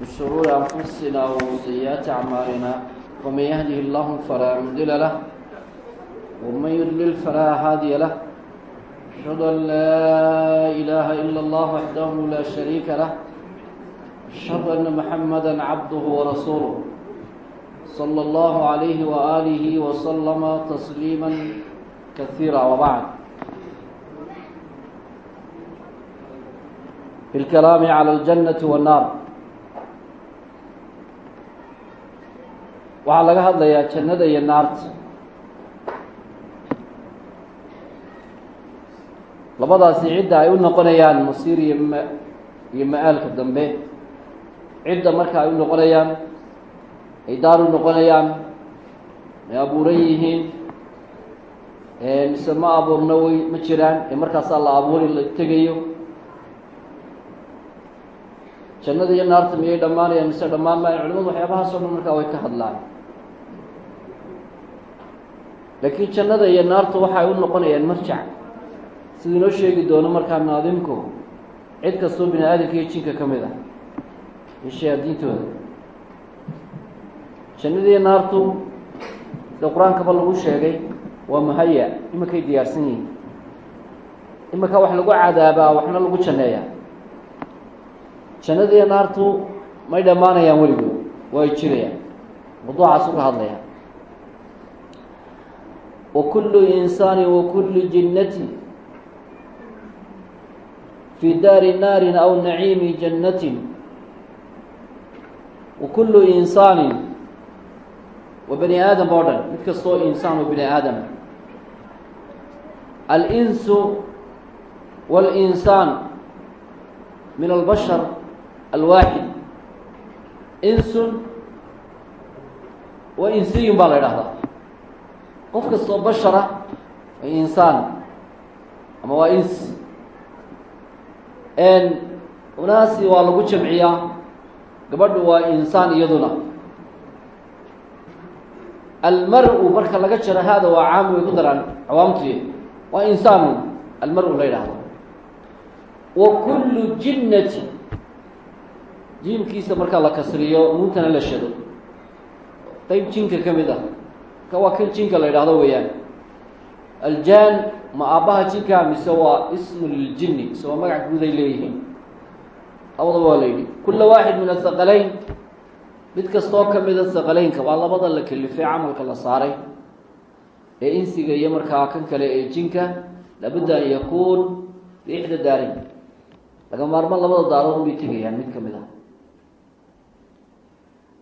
وشرور أنفسنا وسيئات أعمالنا ومن يهده الله فلا مضل له ومن يضلل فلا هادي له أشهد أن لا إله إلا الله وحده لا شريك له أشهد أن محمدا عبده ورسوله صلى الله عليه وآله وسلم تسليما كثيرا وبعد بالكلام على الجنة والنار waxaa laga hadlayaa jannada iyo naarta. Labadaasi cidda ay u noqonayaan masiir iyo m iyo ma-aalka dambe. Cidda marka ay u noqonayaan ay daar u noqonayaan ay abuuran yihiin mise ma abuurna way ma jiraan ee markaasaa la abuuri la tegayo. Jannada iyo naarta miyay dhammaanayaan mise dhammaan maayan culimadu waxyaabahaas o dhan markaa way ka hadlaan laakiin jannada iyo naarta waxay u noqonayaan marjac. Siduu inoo sheegi doono markaa naadimku cid kastoo bini aadamka iyo jinka ka mid ah. Iyo shayaadiintooda jannada iyo naartu sida qur'aankaba lagu sheegay waa muhaya iminkay diyaarsan yihiin. Iminka wax lagu cadaabaa waxna lagu janneeyaa. Jannada iyo naartu may dhammaanayaan weligood waa ay jirayaan. Mawduucaas uga hadlaya kulli jinnati fii daari naarin aw naciimi jannatin wa kullu insaanin waa bani aadam oo dhan mid kastoo insaan bini aadam wاlinsaan min albashar alwaaxid insun waa insiyun baa la idhahdaa qof kastoo bashara insaan ama waa ins. Unaasi waa lagu jamciyaa gabadhu waa insaan iyaduna. Almar-u marka laga jaro haada waa caami way ku daraan cawaamtuy waa insaanu almar-u la yidhaahdo. Wa kullu jinnati. Jiimkiisa markaa la kasriyo nuuntana la shado. Qeyb jinka ka mid ah waa kan jinka la yidhaahdo weeyaan. Aljaan ma aabbaha jinka mise waa ismu liljinni mise waa magac guud ay leeyihiin. Labadaba waa la yidhi kulla waaxid min asaqalayn mid kastoo ka mida saqalaynka waa labada la kelifay camalka la saaray. Ee insiga iyo markaa kan kale ee jinka labudda an yakuun biixda daarin. Laga maarmo labada daarood unbay tegayaan mid ka mid ah.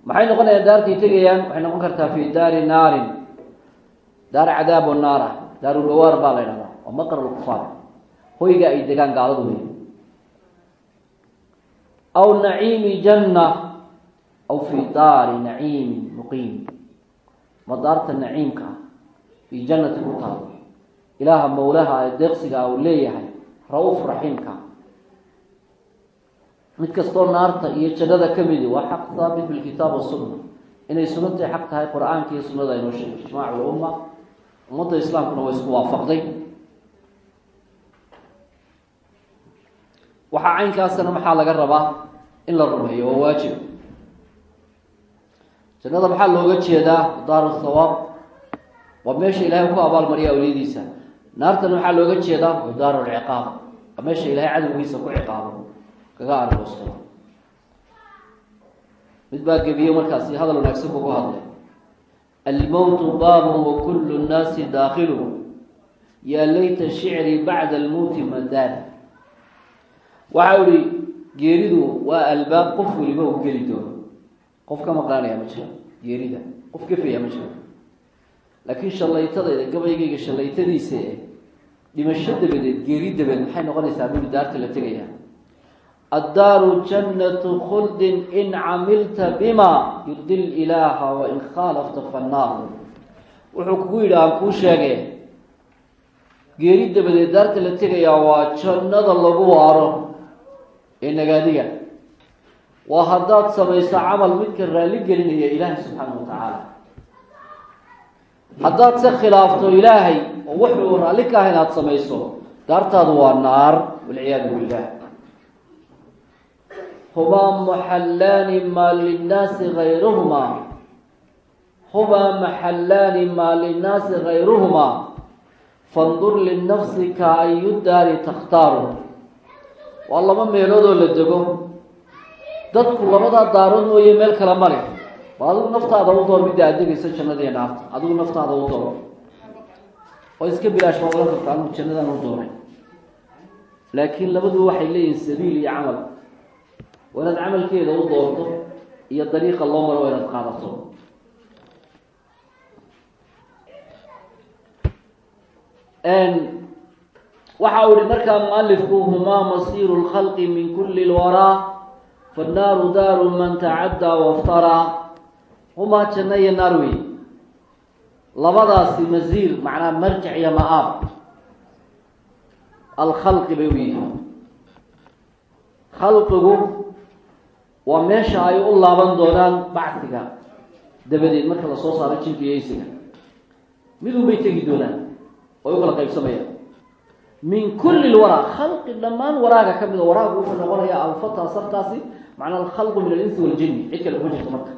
Maxay noqonayaan daartay tegayaan? Waxay noqon kartaa fi daari naarin daar cadaab o naara daarulbawaar baa la ydhahdaa waa maqar lkufaar hoyga ay degaan gaaladu wey aw naciimi janna aw fi daari naciimin muqiim. Ma daarta naciimka ah fii jannati ku taalo ilaaha mawlaha ee deeqsiga uu leeyahay ra'uuf raxiimka. Mid kastoo naarta iyo jannada ka midi waa xaq haabit bilkitaab wasunna inay sunantay xaq tahay qur'aanka iyo sunnada aynoo sheegay ijmaac lumma ummadda islaamkuna waa isku waafaqday. Waxaa caynkaasna maxaa laga rabaa? In la rumeeyo waa waajib. Jannada maxaa looga jeedaa? Daaru thawaab waa meesha ilaahay ku abaalmariya awliyadiisa. Naartana maxaa looga jeedaa? Waa daaru lciqaab waa meesha ilaahay cadowgiisa ku ciqaabo. Kaga argoosto mid baa gebiye markaasi hadal wanaagsan buu ku hadlay almowtu baabun wa kullu nnaasi daakilu yaa layta shicri bacda almowti madaan waxa ihi geeridu waa albaab qof weliba uu geli doono qof ka maqlaanaya ma jiro geerida qof gefaya ma jiro laakiin shallaytadayda gabaygayga shallaytadiisa eh dhimasho dabadeed geeri dabeed maxay noqonaysaa buli daarta la tegaya addaaru jannatu khuldin in camilta bima yurdi lilaaha wain khaalafta fannaar wuxuu kugu yidhi aan kuu sheege geeri dabadeed daarta la tegayaa waa jannada lagu waaro ee nagaadiga waa haddaad samayso camal midka raalli gelinaya ilaahay subxaana wa tacaala haddaad se khilaafto ilaahay oo wuxuu raalli ka ah inaad samayso daartaadu waa naar walciyaadu billah humaa maxallaani maa linnaasi gayruhumaa humaa maxallaani maa linnaasi gayruhumaa fandur linafsika ayu daari takhtaaru waa laba meeloodoo la dego. Dadku labadaa daarood mooye meel kale ma leh ba adigu naftaada u door midda aad degayso jannadiiyo naarta adigu naftaada u door. Oo iska bilaash baa ogan karta anigu jannadaan u dooray laakiin labadu waxay leeyihiin sabiil iyo camal waa inaad camalkeeda u doorto iyo dariiqa loo maro waa inaad qaadato. Waxa uu ihi markaa mualifku humaa masiiru lkhalqi min kuli lwaraa fannaaru daaru man tacaddaa waftaraa humaa janno iyo naar wey labadaasi masiir macnaa marjic iyo ma-aab. Alkhalqi bay u yihiin. Khalqigu waa meesha ay u laaban doonaan bacdiga. Dabadeed marka la soo saaro jinka iyo isiga midun bay tegi doonaan. Oy u kala qaybsamayaan. Min kulli lwaraa khalqi dhammaan waraaga ka mid a waraagu wuxuu noqonayaa alfata sartaasi macnaa alkhalqu min alinsi waljinni. Cid kale kuma jirto marka.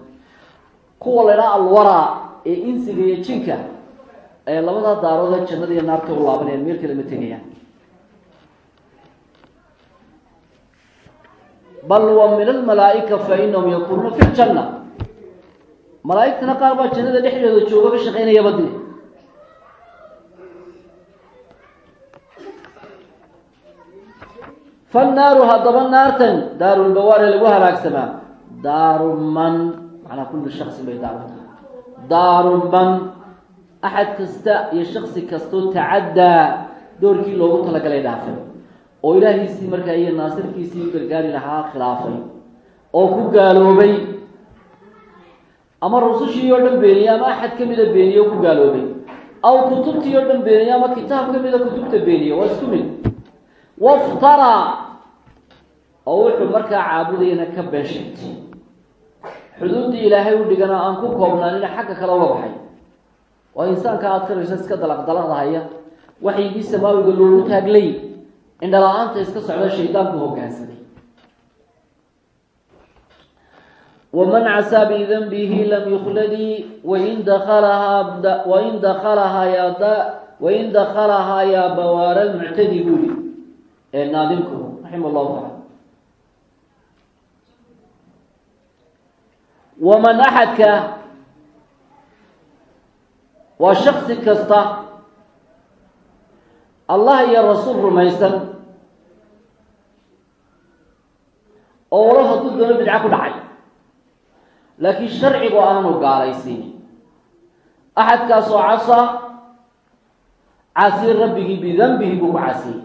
Kuwa la idhaha alwaraa ee insiga iyo jinka ee labadaa daaroode jannada iyo naarta u laabanayaan. Meel kale ma tegayaan bal wa min almalaaika fa inahum yakunuuna fi ljanna malaaigtana qaar baa jannada dhexdeeda jooga ka shaqaynayaba dee fannaaru haddaba naartan daarulbawaare lagu halaagsamaa daaru man macnaa kulli shaksin bay daaru tahay daaru man axad kasta iyo shaksi kastoo tacaddaa doorkii loogu talagalay dhaafay oo ilaahiisii markaa iyo naasirkiisii u gargaari lahaa khilaafay oo ku gaaloobay. Ama rusushii oo dhan beeniyey ama axad ka mida beeniye oo ku gaaloobay. Aw kutubtii oo dhan beeniye ama kitaab ka mida kutubta beeniye waa isku mid. Waftaraa oo wuxuu markaa caabudayana ka been sheegtay xuduuddii ilaahay u dhigana aan ku koobnaanina xagga kale uga baxay. Waa insaanka aad karayso iska dalaq dalaqdahaya waxyigii samaawiga loogu taaglay indhala-aanta iska socda shaydaanku hogaansaday waman casaa bidanbihi lam yukladii wain dakalahaa wain dakalahaa yaa wain dakalahaa yaa bawaara lmuctadi buli ee naadimku raxima allahu taala waman axadka waa shaksi kasta allah iyo rasuul rumaysan. Oo walo hadduu doono bidca ku dhacay. Laakiin sharcigu aanu gaalaysiin. Axadkaasoo casaa caasiye rabbigii bidanbihi buu ku casiyey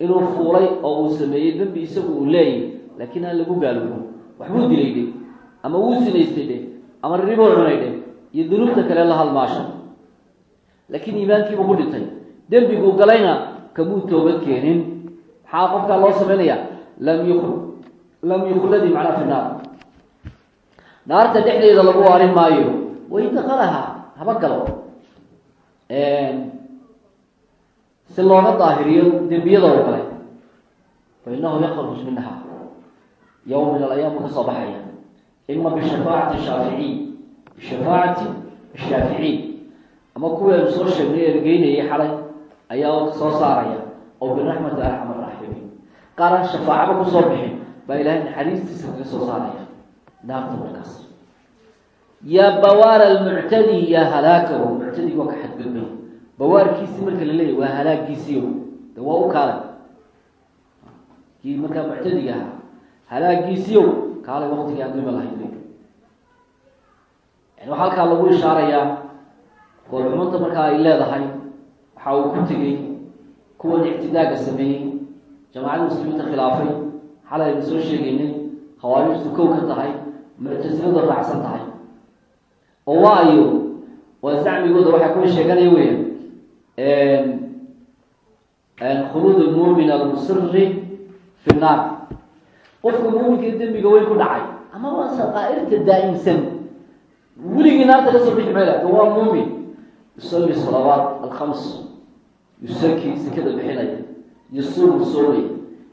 inuu fuulay oo uu sameeyey dembi isagu uu leeyahy laakiin aan lagu gaaloobo waxbuu dilay dhe ama wuu sinaystay dhe ama ribuu cunay dhe iyo dunuubta kale la halmaasha laakiin iimaankiibuu ku dhintay dembiguu galayna kamuu toobad keenin. Maxaa qofkaa loo sameynaya? Lam yu lam yukladi macnaa fi naar. Naarta dhexdeeda lagu waarin maayo wain dakalaha haba galo. Si looga daahiriyo dembiyada oo kale fa inahu yakruj minha yowm min alayaam buu ka soo baxaya. Ima bishafaacati shaaficiin bishafaacati ashaaficiin ama kuweenu soo sheegnay ergeynayay xalay ayaa soo saaraya. Oo biraxmati arxam araaximiin qaaraan shafaacaba ku soo bixin baa ilaahay naxariistiisa kaga soo saaraya. Naarta markaas. Yaa bawaara almuctadi yaa halaakahu. Muctadigi waa ka xadgudbay. Bawaarkiisii marka la leeyahy waa halaagiisiio de waa u kaalay. Kii markaa muctadiga ahaa halaagiisiio kaalay waktigii aan dulma lahayn yani waxaa halkaa lagu ishaarayaa. Goolxumunta markaa ay leedahay waxa uu ku tegey kuwan ictidaaga sameeyey jamaacada muslimiinta khilaafay xalay aynu soo sheegaynay khawaarijtu kow ka tahay muctasiladu raacsan tahay oo waayo waa zacmigooda waxay kuwa sheeganaya weya khuluud lmumin almusiri fi naar qofka muuminka dembiga weyn ku dhacay ama waa saqaairta daa'imsan weligii naarta ka soo bixi mayla waa muumin yusalli salawaat alkhams yusaki sekada bixinaya yasuumu soomaya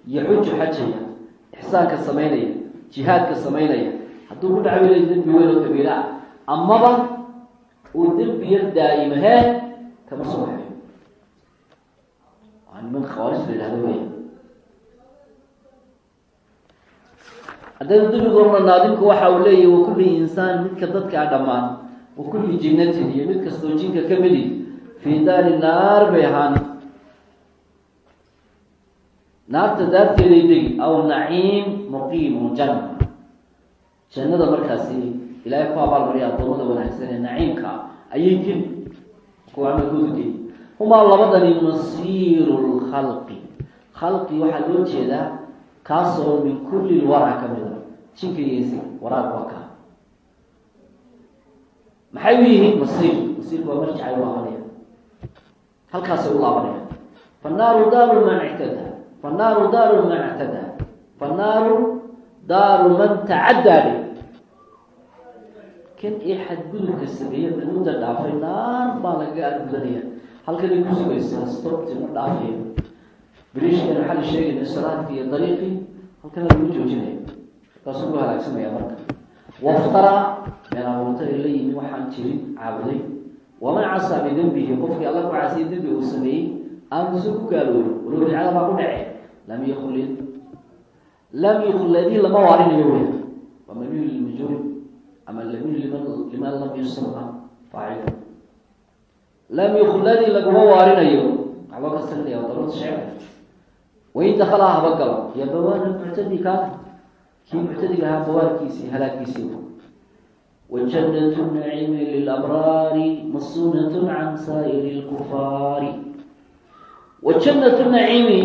yaxuju xajaya ixsaanka samaynaya jihaadka samaynaya. Hadduu ku dhacwilay dembi weyn oo kabiira ah amaba uu dembi yar daa'ima hee kama soo baxayo waa niman khawaarij la yidhahdo weya haddaynu dembigorna naadinku waxa uu leeyahy wa kulli insaan midka dadkaa dhammaan wa kulli jinnatin iyo mid kastoo jinka ka midi fii daari naar bay ahaan naarta daarteeday degi aw naciim muqiimu janna. Jannada markaasi ilaahay ku abaalmariya addoomada wanaagsan ee naciimka ayay geli kuwaanakoodu geli humaa labadani masiiru lkhalqi khalqi waxaa loo jeedaa kaasoo min kulli lwara ka mid a jinka iyo insiga waa kaa maxay u yihiin masiir? Masiirku waa marjicay u laabanaya halkaasay u laabanaya fannaaru daaru man ictada fannaaru daaru man ictada fannaaru daaru man tacaddaa kan io xadgudubka sameeye xuduudda dhaafay naar baa lagaga argudanaya halkanay ku sugaysaa stobti ma dhaafayo beriishkan waxaa la sheegayna salaadki iyo dariiqii. Halkana lagu joojinaya kaasuu ku halaagsamaya marka. Waftara meen abuurta ee la yimi waxaan jirin caabuday waman casaa bidembihi qofkii alla ku caasiya dembi uu sameeyey aankuso ku gaaloobin walow bidcada baa ku dhace lam yuklid lam yukladi lama waarinayo wey waa lilmajhuul ama mabniyu liman lam yusama faacil lam yukladi laguma waarinayo waxaa loo kasarinaya daruurta shecka wain dakala haba galo iyo bawaana muctadi kaana kii muctadiga ahaa bawaankiisii halaagiisii wajannatu naciimi lilabraari masunat can saa'iri lkufaari wajannatu naciimi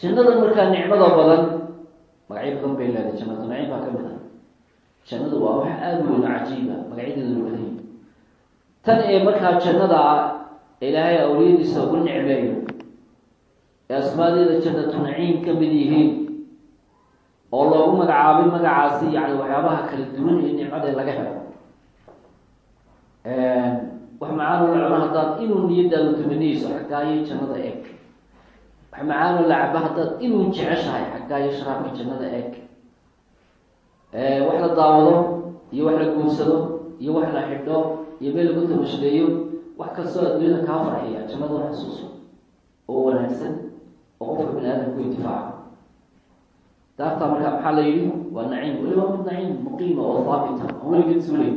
jannada markaa nicmada badan magacyo badan bay leedahay jannatu naciim baa ka mid ah jannadu waa wax aada weyn oo cajiiba magacyadeeda baday tan ee markaa jannada ilaahay awliyadiisa ugu nicmeeyo ee asmaadeeda jannatu naciim ka mid yihiin oo loogu magacaabay magacaasi yani waxyaabaha kala duwan iyo nicmada laga helo. Wax macaano la cuno haddaad inuu niyadaadu tamaniyeyso xaggaayo jannada eeg. Wax macaano la cabo haddaad inuu jeceshahay xaggaayo sharaabka jannada eeg. Wax la daawado iyo wax la guursado iyo wax la xidho iyo meel lagu tabashleeyo wax kastoo adduunyada kaa farxiya jannada xasuuso oo wanaagsan oo qofka bini aadamku intifaaco daartaa markaa maxaa la yidhi waa naciim weliba mid naciim muqiima oo haabita oo weligeed suulay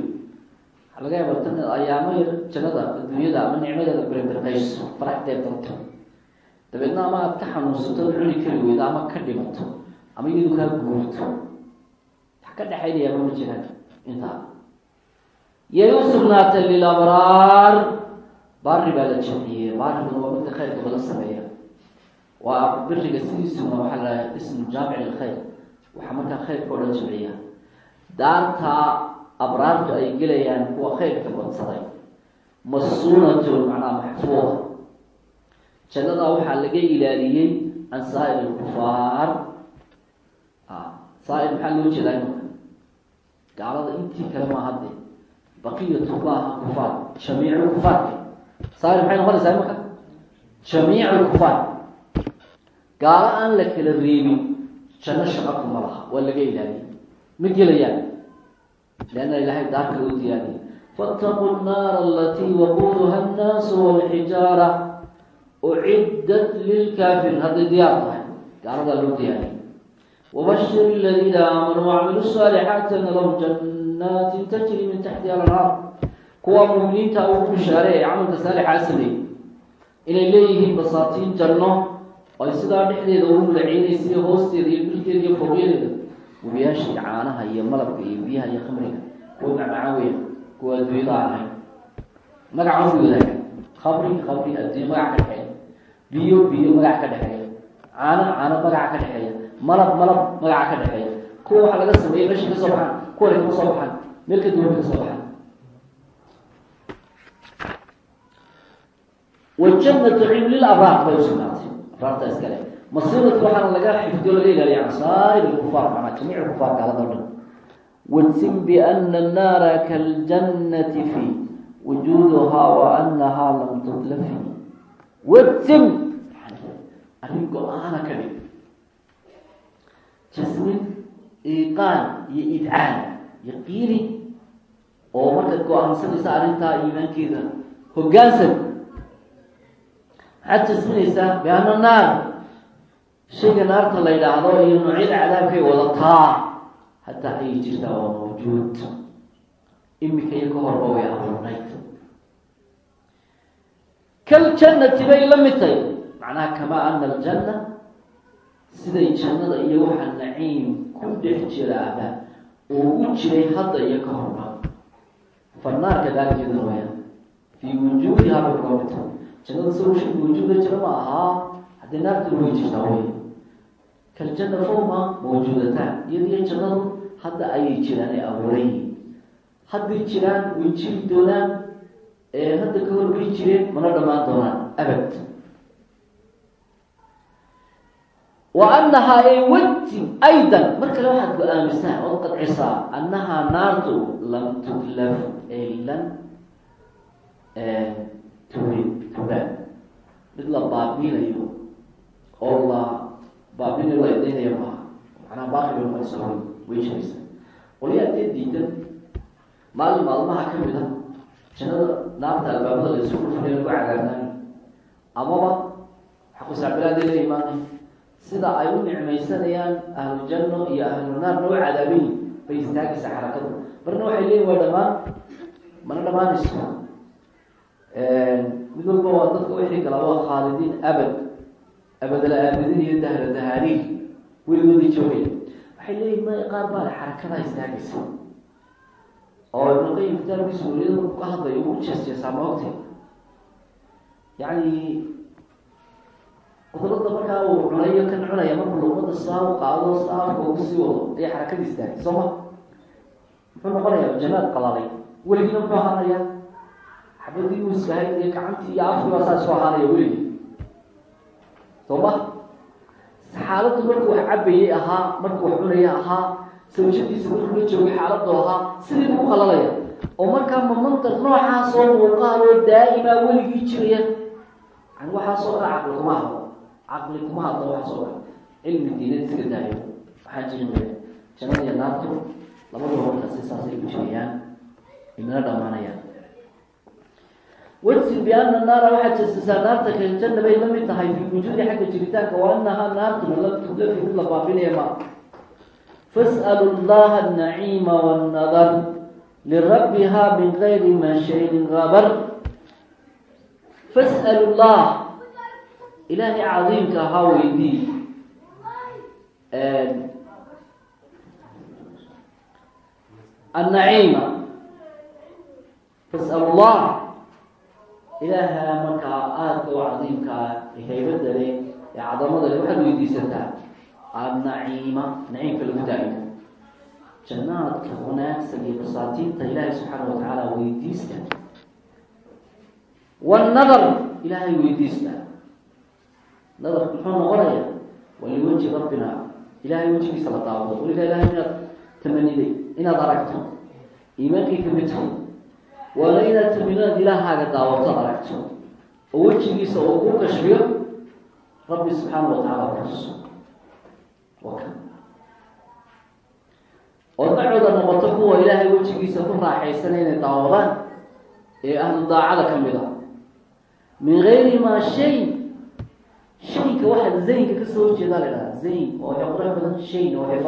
waxaa laga yaaba tan ayaamo yar jannada adduunyada ama nicmadeeda berbirqayso faraxdeed darto dabeedna ama aad ka xanuunsato cuni kari weydo ama ka dhimato ama iyadu kaa guurto wax ka dhexaynayaama ma jiraan intaa yay u sugnaatay lilabraar baari baa la jamciyey baariguna waa midka khayrka badan sameeya waa biriga sidiisuna waxaa la ismu jaamic lkhayr waxaa markaa khayrka o dhan jamciya daartaa abraartu ay gelayaan kuwa khayrka badsaday. Masuunatun macnaha maxfuuda jannadaa waxaa laga ilaaliyey can saa'ir lkufaar saair maxaa loo jeedaa imaka gaalada intii kale maa hadde baqiyatullaha kufaar jamiic kufaarka saair maxay noqonaysaa imaka jamiic lkufaar gaalo aan la kala reebin janno shaqa kuma laha waa laga ilaaliyey ma gelayaan? Leanna ilaahay daarka loo diyaariyay faataquu nnaara alatii waquuduha annaasu walxijaara. Uciddat lilkaafiriin hadday diyaar tahay gaaladaa loo diyaariyay wabashir aladiina aamanuu wacmilu saalixaati ana lahum jannaatin tajri min taxtiha alanhaar. Kuwa muuminiinta ugu bishaare ee camalka saalixaa sameeyey inay leeyihiin basaatiin janno ay sidaa dhexdeeda ugu mulaciinaysa iyo hoosteeda iyo bilkeeda iyo fooqyadeeda webiyaashii caanaha iyo malabka iyo biyaha iyo khamriga kuwa macmacaan weya kuwa adduunyada ahayn. Magaca ku wadaaga khamri khamri adduunya magac ka dhexeeya. Biyo biyo magac ka dhexeeya. Caano caano magaca ka dhexeeya. Malab malab magaca ka dhexeeya. Kuwa waxaa laga sameeyay meesha ka soo baxaan kuwana kama soo baxaan meel ka duwan ka soo baxaan wajannatu cilm lilabraar bay usugnaatay abraarta iskale masiiratu waxaana laga xifdiyo laga ilaaliya can saa'ir lkufaar macnaa jamiic lkufaar gaalada o dhan wajsim biana annaara kaljannati fi. Wujuuduhaa wa anahaa lam tudlafi. Wajsim arrin go'aana ka dhig. Jasmin iiqaan iyo idcaan yaqiini. Oo markaad go'aansanaysa arrintaa iimaankeeda hoggaansan maxaad jasminaysaa naar. Shayga naarta la yidhaahdo iyo noocyada cadaabkay wadataa. Haddaa ayay jirtaa waa mawjuud. Imika iyo ka horba way abuurnayd kaljannati bay la mid tahay macnaha kamaa ana aljanna siday jannada iyo waxa naciim ku dhex jiraaba uu u jiray hadda iyo ka horba. Fannaar kadaalikeeda wayaan fii wujuudihaa bay kula jannada sawsha wujuuda jira ma ahaa haddii naartuna way jirtaa wey kaljanna fowma mawjuudataan iyadiyo jannadu hadda ayay jiraan ee abuuray hadday jiraan way jiri doonaan hadda ka hor way jireen mana dhamaan doonaan abad wa annahaa ay wati aydan mar kale waxaad go'aamisaa ood qadcisaa annahaa naartu lam tuklaf ay turid tugaan mid la baabiinayo oo la baabinayo la idaynayo maaha macnaha baaqi bay noqonaysa way way jiraysa dee diidan maalin maalmaha ka mid a jannada naarta albaabada la isu dhufnay lagu cadaabnaanay amaba xaqusacbilaadee la imaanay sida ay u nicmaysanayaan ahlu janno iyo ahlu naarna u cadaabayi bay istaagaysaa xarakadu marna waxay leeyihiin waa dhamaan mana dhamaanayso mid walba waa dadka wixii kala waa khaalidiin abad. Abadala aabadin iyo dahra dahaariir weligoodii joogaya waxay leeyihiin ma qaar baa xarakadaa istaagaysa. Oo ibnuqayim kitaabkiisa weliyada marku ka hadlayo ugu jees-jeesaa maogta yacni qudrada markaa uu cunayo kan cunaya markuu luqmada saa u qaado saafka ugu sii wado ayay xarakadii istaagay soo ma? Muxuu noqonayaa janaad qalalay weligiina muxuu ahaanaya xabadii uu iskahay iyo gacantii iyo afkiibaa saa isku ahaanaya weligii soo ma xaaladdu markuu wax cabayay ahaa markuu wax cunaya ahaa sawjadiisa markuu la joogay xaaladu ahaa sidii buu qalalaya oo markaa ma mantar noocaasoo muuqaaloo daa'imaa weligii jiraya yani waxaasoo dhan caqli kuma hadlo caqli kuma hadlo waxaasoo dhan cilmi diinad iska daayo waxaa jiri maya jannada iyo naartu labaduba markaasi saasay ku jirayaan imina dhamaanayaan wajsi biana naara waxaad jasisaa naarta kaljanna bay la mid tahay fii wujuudi xagga jiritaanka wa anahaa naartuna lam tudlafi mid la baafinaya ma. Fas'alu llaha anaciima wannadar lirabbiha min gayri ma shayin gabar fas'alu llah ilaahay cadiimka ahaa weydii annaciima fas'alu llah ilaaha markaa aadka u cadiimkaa haybada leh ee cadamada leh waxaad weydiisataa annaciima naciimka lagu daayo jannaadka wanaagsan iyo basaatiinta ilaahay subxaana wa tacaala weydiista wannadar ilaahay weydiista nadarku muxuu noqonaya waa liwajhi rabbina ilahay wejigiisa la daawado weligaa ilahay inaad tamaniday inaad aragto iimaankay ka mid tahay waana inaad inaad ilaahaaga daawato aragto oo wejigiisa uu ku kashfiyo rabbi subxaana wa tacaala kutuso waa kan oo dacooda noqoto kuwa ilaahay wejigiisa ku raaxaysana inay daawadaan ee ahlu daacada ka mid a min gayri maa shay shayka waxaa zaynka ka soo horjeedaa la idhaha zayn oo qurux badan shayn oo waxay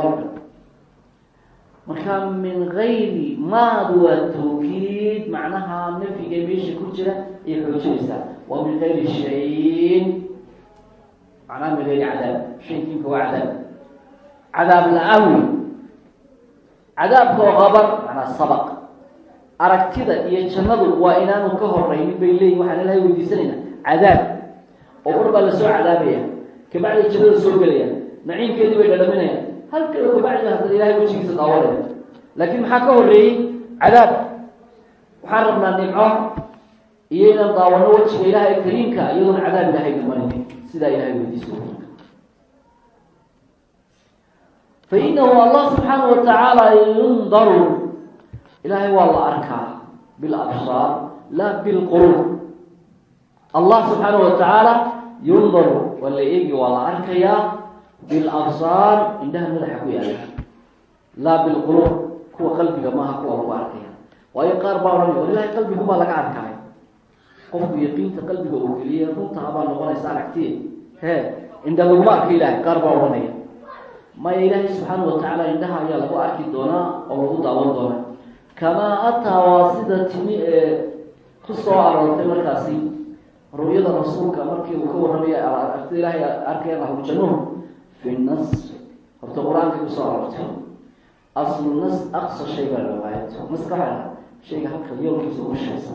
marka min gayri maadu waa tawkiid macnaha nafyiga meesha ku jira ayay xoojinaysaa. Waa min gayri shayin macnaha min gayri cadaab. Shaykiinka waa cadaab. Cadaab la'aan wey cadaabka oo qabar macnaa sabaq. Aragtida iyo jannadu waa inaanu ka horeynin bay leeyihiin waxaan ilahay weydiisanayna cadaab. Oo baa la soo cadaabaya. Kabacdi jannada soo gelaya naciimkeedii bay dhadhaminayaan halkaba kabacdi haddana ilahay wejigiisa daawanaya laakiin maxaa ka horeeyey cadaab. Waxaan rabnaa nimco iyo inaan daawano wejiga ilaahay kariimka iyadoona cadaab ilahay dhamanin sidaa ilahay weydiiso. Fainahu allah subxaanahu watacaala yundaru. Ilaahay waa la arkaa bilabsaar laa bilqulub allah subxaanahu watacaala yundaru. Waa la eegi waa la arkayaa bilabsaar indhaha madaxa ku yaalla laa bilquluub kuwa qalbiga maaha kuwa lagu arkaya waayo qaar baa odhanaya war ilahay qalbigumaa laga arkaayo. Qofku yaqiinta qalbiga uu geliye runtaa baa noqonaysa aragtiye hee indha laguma arka ilahay qaar baa odhanaya. Maya ilaahay subxaana watacaala indhaha ayaa lagu arki doonaa oo lagu daawan doonaa? Kamaa ataa waa sida timi ee ku soo aroortay markaasi ru'yada rasuulka markii uu ka warramaya aragtida ilaahay arkaya ahlujannuh fi nas horta qur'aankay ku soo aroortay aslu nas aqsa shay baa riwaayato maskaxa shayga halka yoolkiisa ugu shaysa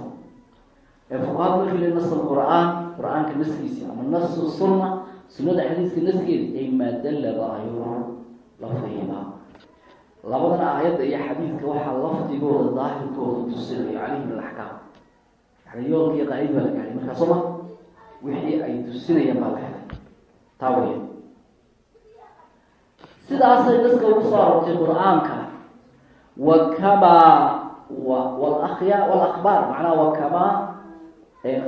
ee fuqahaad markii le nas alqur-aan qur'aanka naskiisi ama nasu sunna sunada xadiiska naskeeda ay maa dalla daahiro lafdihiba labadan aayadda iyo xadiidka waxaa lafdigooda daahirkooda tusinayo calayhi min alaxkaam yani yoolka iyo qaacid baa la gahay markaa soo ma wixii ay tusinayaan baa la helay taa wey sidaasay dadka ugu soo aroortay qur'aanka wa kamaa walakya walakbaar macnaha wa kamaa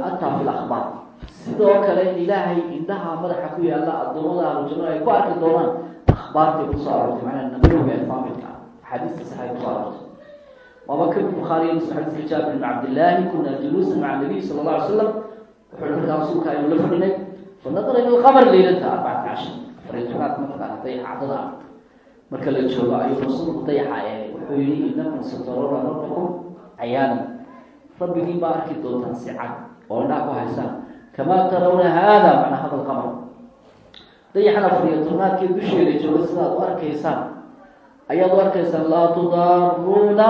ataa fi lakbaar sidoo kale ilaahay indhaha madaxa ku yaalla adoomada ahlujanno ay ku arki doonaan akhbaartay ku soo aroortay macnaha nabawga ee faamilka. Axaadiista saxay ku soo aroortay waaba ka bukhaariy muslim xadiiska jaabir ibn cabdillaahi kuna juluusan maca nabiy sala alla alay slam wuxuu markaa rasuulka aynu la fadhinay fanadara ila lqamar leylata arbacata cashar ah marka la joogo ayuu rasuulku dayaxa eegay wuxuu yihi inakum satarona rabbakum cayaanan. Rabbigii baa arki doontaan si cad oo indhaha ku haysaan kamaa tarawna haada macnaa hada lqamar dayaxan afariyo tobnaadkii dusheeda jooga sidaad u arkaysaan ayaad u arkaysaan laa tudaaruuna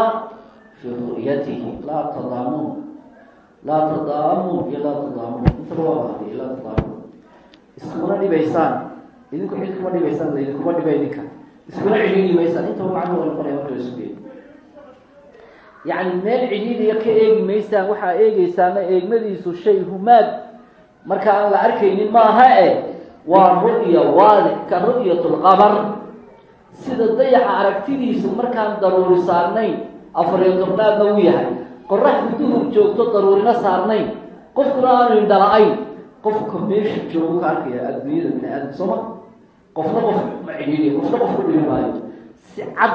fi ru'yatihi. Laa tadaamuun. Laa tadaamuun iyo laa tadaamuun. Intaba waa bahadiy laa tadaamuun. Iskuma dhibaysaan idinku cid kuma dhibaysaan laidinkuma dhiba idinka. Iskuna cidhiidi maysaan intaba macnuhu waa noqonaya marka la sugeeyo yacni meel cidhiidiya ka eegi maysaan waxaa eegeysaana eegmadiisu shay humaad marka aan la arkaynin maaha e waa ru'ya waadix ka ru'yatulqamar sida dayaxa aragtidiisu markaan daruuri saarnayn afariyo tobnaadna uu yahay. Qoraxdu duhur joogto daruurina saarnayn. Qofkuna aanu indhala-ayn. Qofka meesha joogo ka arkaya adduunyada bini aadam sooma qofna qof ma cidhiidiya qofna qof ku dhibi maayo. Si cad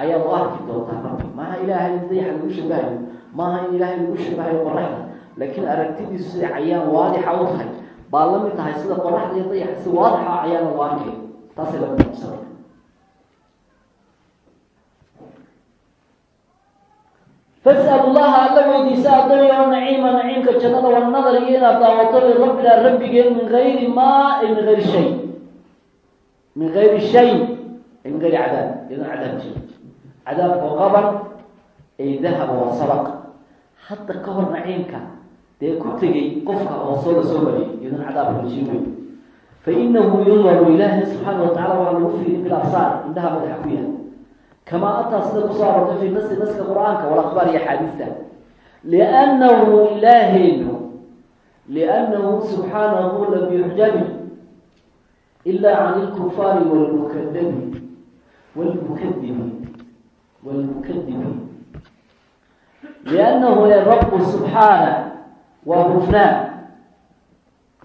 ayaad u arki doontaa rabbi. Maaha ilaahay dayaxa lagu shabahayo maaha in ilaahay lagu shabahayo qoraxda laakiin aragtidiisu siday cayaan waadixa u tahay. Baa la mid tahay sida qoraxda iyo dayaxa si waadixa ayaana u arkay. Taasay laga muqsana fas'al llaha alla weydiisa addoonyaho naciima naciimka jannada wanadar iyo inaad daawato lirabbina rabbigeen min gayri ma min gayri shay min gayri shay min gayri cadaab iyadoon cadaab jiro cadaabka qaban ay dahaba waa sabaq hadda ka hor naciimka dee ku tegay qofka oo soo la soo mariyay iyadoon cadaabka jiro wey fa inahu yundaru ilaahi subxaana watacala waa lagu fiirin bil absaar indhaha madaxa ku yahay kamaa ataa sida ku soo aroortay fi nasi naska qur'aanka walakbaar iyo axaadiista liannahu ilaahaynu liannahu subxaanahu lam yuxjabi ila can ilkufaari walmukadabi walmukadibi walmukadibi liannahu e rabu subxaana waa hufnaan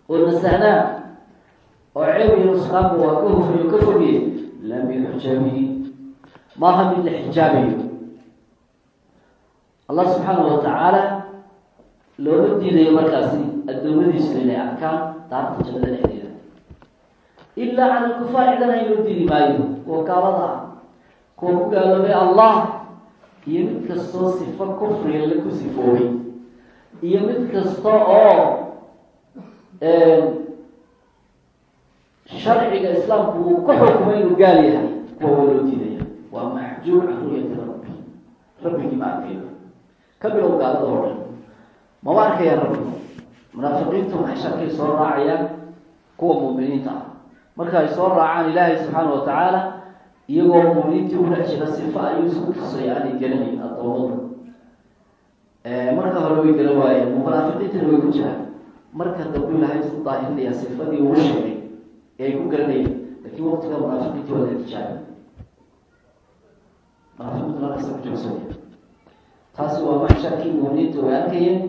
oo nasahnaan oo nusqaanku waa ka hufriyo ka fogiye lam yuxjabi maaha mid la xijaabayo allah subxaana wa tacaala looma diidayo markaasi addoomadiisu inay arkaan daarta jannada dhexdeeda ilaa can alkufaar cidan hayn loo diidi maayo. Kuwa gaalada ah kuwa ku gaaloobay allah iyo mid kastoo sifo kufriga la ku sifoobay iyo mid kasta oo sharciga islaamku uu ku xukumay inuu gaal yahay kuwa waa loo diidaya waa maxjuur can rabbi. Rabbigii ma arkayo ka bilow gaalada oo dhan. Mama arkayaan rabbi? Munaafiqiintu maxay sharkay soo raacayaan kuwa muuminiinta ah marka ay soo raacaan ilaahay subxaana wa tacaala iyagoo muuminiintii u dhex jira sifa ayuu isku tusay aanay gelanayn adoomadu marka hore way galan waayeen munaafiqiintana way ku jiraan. Marka dambe ilaahay isku daahirinaya sifadii uu sheegay ee ku garanayeen lakiin waqtiga munaafiqiintii waa la tijaabay taasi waa maxsharkii muuminiinta way arkayeen.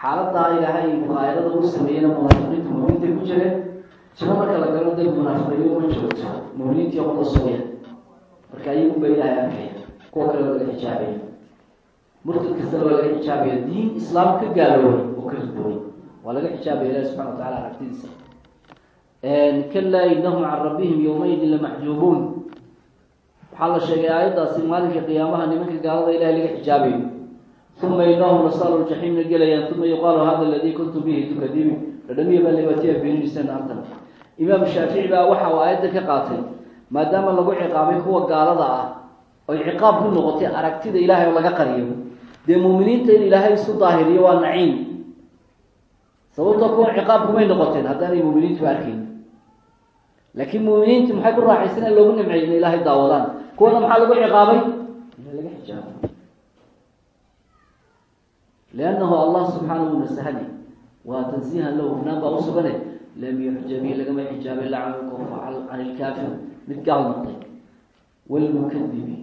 Xaaladaa ilaahay muqaayadada u sameeyena munaafiqiinta muuminiintay ku jireen jiro marka la galo dad munaafiqiyo ma joogto muuminiintii qoda sooya marka iyagu ba ilaahay arkaya kuwa kale laga xijaabaya murtad kastana waa laga xijaabaya diin islaam ka gaaloobay oo ka ridooy waa laga xijaabaya ilahi subxana wa tacala aragtidiisa. Kalaa inahum can rabbihim yowmaydin lamaxjuubuun waxaa la sheegay aayaddaasi maalinka qiyaamaha nimanka gaalada ilahay laga xijaabayo uma inahum lasaalu ljaxiimna gelayaan. Uma yuqaalu hada aladii kuntum bihi tukadibi dhadhamiya baa libaatiya beeniseen artan imaam shaafici baa waxa uu aayadda ka qaatay maadaama lagu ciqaabay kuwa gaalada ah oy ciqaab ku noqotay aragtida ilaahay oo laga qariyo. Dee muuminiinta in ilaahay isu daahiriyo waa naciim. Sababtoo kuwa ciqaab kumay noqoteen haddaanay muuminiintuba arkayn laakiin muuminiintu maxay ku raaxaysan in loogu nimceeyo ina ilaahay daawadaan? Kuwana maxaa lagu ciqaabay ina laga xijaabo liannahu allah subxaanahu nasahani waa tansiihan lahu hufnaan baa usugane lam yuxjabi lagama xijaabay lacnulka facal can ilkaafir mid gaal noqday walmukadibi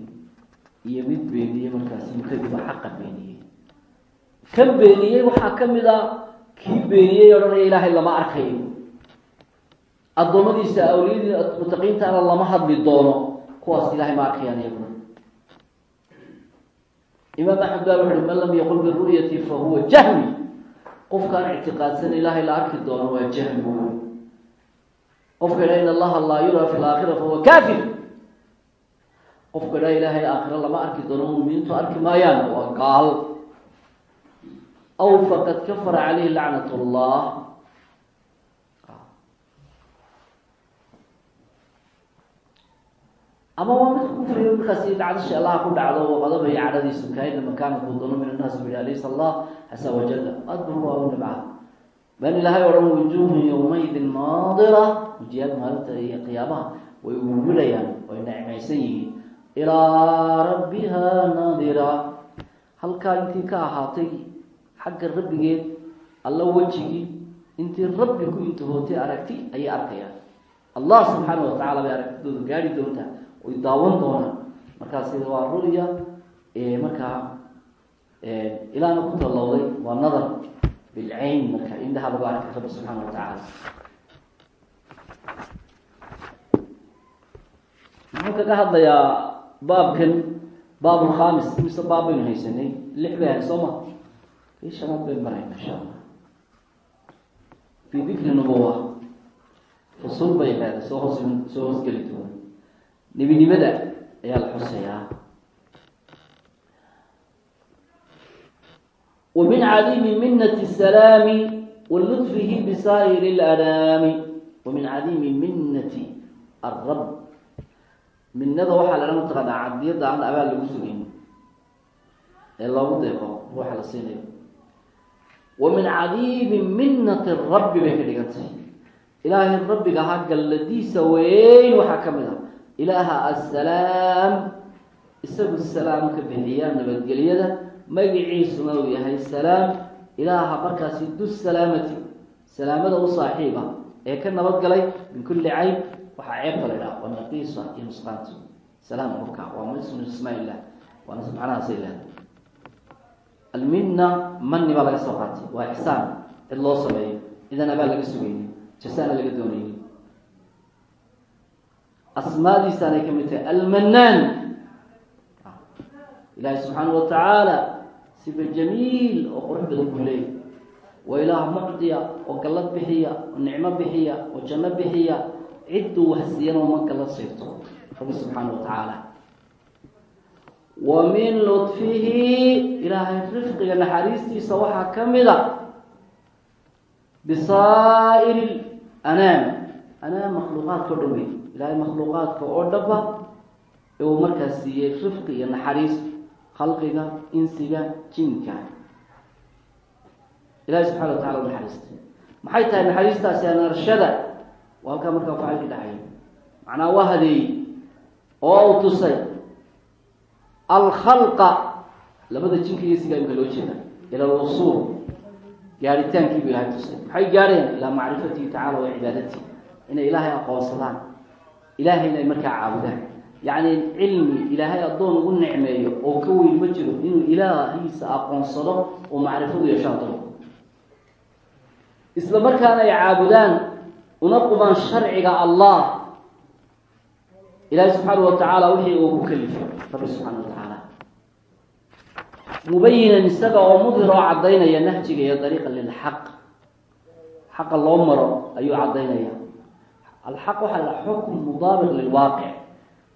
iyo mid beeniyey markaasi mukadiba xaqa beeniyey kan beeniyey waxaa ka mid a kii beeniyey odhanaya ilaahay lama arkayo addoommadiisa awliyadii mutaqiintaana lama hadli doono kuwaas ilahay ma arkayaan iyaguna imaam axmed baa wuxu uhi man lam yaqul biru'yati fa huwa jahmi qofkaan ictiqaadsan ilaahay la arki doono waa jahmi wy qofka idhaa in allaha laa yuraa fi laakhira fahuwa kafir qofka idhaa ilaahay aakhira lama arki doono muminiintu arki maayaan waa gaal. Aw faqad kafara calayhi lacnat llah ama waa mid kufriyo markaasi dhacdashi allaha ku dhacdo oo qadabay cadhadiisu kaina makaana budano min annaas bi alaysa allah xasa wajalla. Adba waa u dhibca. Baan ilaahay odhan wujuuhun yowmaydin naadira wajiyaad maalinta iyo qiyaamaha way wiwilayaan way necmaysan yihiin. Ilaa rabbiha naadira. Halkaa intii ka ahaatay xagga rabbigeed alla wejigii intii rabbi ku intihootay aragti ayay arkayaan. Allah subxaana wa tacala bay aragtidooda gaari doontaa way daawan doonaan markaas waa ru'ya markaa ilaana ku tallowday waa nadar bilcayn. Marka indhaha lagu arkay rabbi subxaana wa tacaala. Muxuu kaga hadlayaa baabkan baab lkhamis imise baab baynu haysanay? Lix bay ahay soo ma? Kii shanaad baynu marayna insha allah fi dikri nubuwa fusul bay leedahay soo hoos soo hoosgeli doona nebinimada ayaa la xusayaa. Wa min cadiimi minati salaami wa bisaa'iri lanaami wa min cadiimi minati arab minada waxaa laha mataqaanaa cadiyadda aan abaal lagu sugayn ee loogu deeqo ruuxa la siinayo. Wa min cadiimi minati rabbi bay ka dhigantahay ilaahay rabbiga ahaa galladiisa weyn waxaa ka mid a ilaaha assalaam isagu salaam ka bixiya nabadgelyada. Magiciisuna uu yahay salaam. Ilaaha markaasi du salaamati salaamada u saaxiiba ee ka nabadgalay min kulli cayb waxaa ceebta la idhaha waa naqiisa iyo nusqaanta salaam qofka waa mismu ismaa illah waana macnahaasa ilah almina mani baa laga soo qaatay. Waa ixsaan cid loo sameeyo idan abaa laga sugayni jasana laga doonayni asmaadiisaanay ka mid tahay almanaan. Ilaahi subxaana wa tacaala sifa jamiil oo qurux badan buu leeyay waa ilaah mucdiya oo gallad bixiya oo nicmo bixiya oo janno bixiya. Cidduu waxsiiyana uma gallad sheegto rabbi subxaana wa tacaala. Wa min ludfihi ilaahay rifqiga naxariistiisa waxaa ka mid a bisaa'iri anaam. Anaam makhluuqaadka o dhan wey ilaahay makhluuqaadka oo dhanba uu markaas siiyey rifqi iyo naxariis khalqiga insiga jinka ilahay subxana wa tacala u naxariistay maxay tahay naxariistaasi anarshada waa halkaa markaa facalki dhacay macnaa waa hadeeyey oo u tusay alkhalqa labada jinka iyo insiga imka loo jeeda ila alwusuul gaadhitaankii bu ilahay tusay maxay gaadheen ilaa macrifatihi tacala wa cibaadatihi inay ilaahay aqoonsadaan ilaahayna ay markaa caabudaan. Yacni cilmi ilaahay addoon ugu nicmeeyo oo ka weyn ma jiro inuu ilaahiisa aqoonsado oo macrifadu yeeshaan daro isla markaana ay caabudaan una qumaan sharciga allah. Ilaahay subxaana wa tacaala wixii uu ku kalifay rabbi subxaana wa tacaala mubayinan isaga oo mudhir oo caddaynaya nahjiga iyo dariiqa lilxaq xaqa loo maro ayuu caddaynaya alxaq waxaa la xukm mudaabiq lilwaaqic.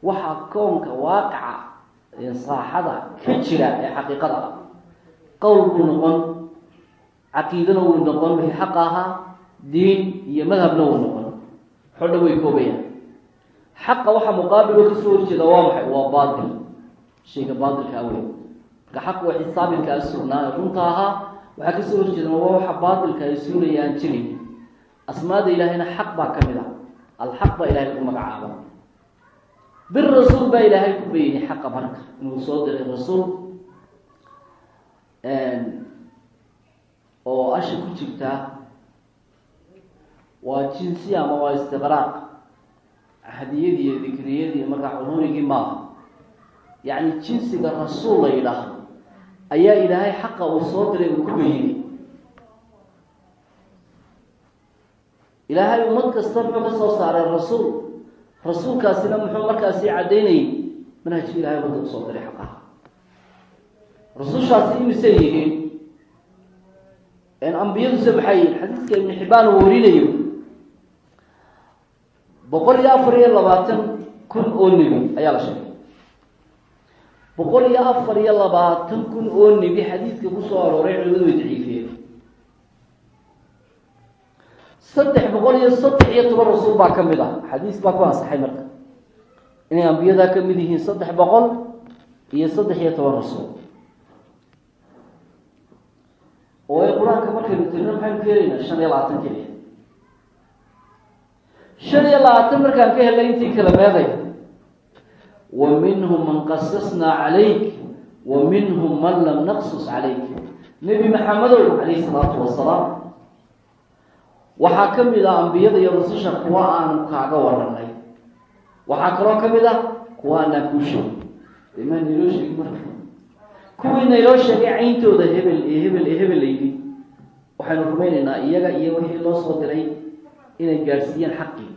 Waxaa koonka waaqica saaxada ka jira ee xaqiiqada ah. Qowl buu noqon caqiidana wuu noqon wixii xaq ahaa diin iyo madhabna wuu noqon. Xodha way koobayaan. Xaqa waxaa muqaabil oo ka soo horjeeda waa maxay? Waa baatil. Shayga baatilka awey marka xaq waxay saabilkaa sugnaa ee runta ahaa waxaa ka soo horjeeda waa waxa baatilka ay suulaya aan jirin asmaada ilaahayna xaq baa ka mid a alxaq baa ilahay lagu magacaaba birasuul baa ilaahay ku beyinay xaqa marka inuu soo diray rasuul oo asha ku jirtaa waa jinsi ama waa istiqraaq hadiyadii iyo dikriyadii markaa xuruurigii maaha yacni jinsiga rasuul la yidhaahdo ayaa ilaahay xaqa uu soo diray uu ku beyinay ilaahay ummad kasta muxuu ka soo saaray rasuul. Rasuulkaasina muxuu markaasi caddaynayay manhajka ilahay wadda u soo diray xaqaha. Rusushaasi imisay yihiin ambiyaduse maxay yihiin? Xadiiska ibnu xibaan uu warinayo. Boqol iyo afar iyo labaatan kun oo nebi ayaa la sheegay. Boqol iyo afar iyo labaatan kun oo nebi xadiidka ku soo arooray culimadu way daciifiyeen saddex boqol iyo saddex iyo toban rasuul baa ka mid ah. Xadiis baa ku ansaxay marka. Inay ambiyadaa ka mid yihiin saddex boqol iyo saddex iyo toban rasuul oo ay qur'aanka markaynu tirino maxaynu ka helaynaa shan iyo labaatan keliya shan iyo labaatan markaan ka helnay intii kala meeday wa minhum man qasasnaa calayk wa minhum man lam naqsus calayk. Nebi maxamedow calayhi salaatu wasalaam waxaa ka mid ah ambiyada iyo rususha kuwa aanu kaaga waranay waxaa kaloo ka mid ah kuwa aanaan kuu sheegin imaa nailoo sheegi marka. Kuwii nailoo sheegay cayntooda hebel ee hebel ee hebel layidhi waxaynu rumaynaynaa iyaga iyo wixii loo soo diray inay gaadhsiiyeen xaqii.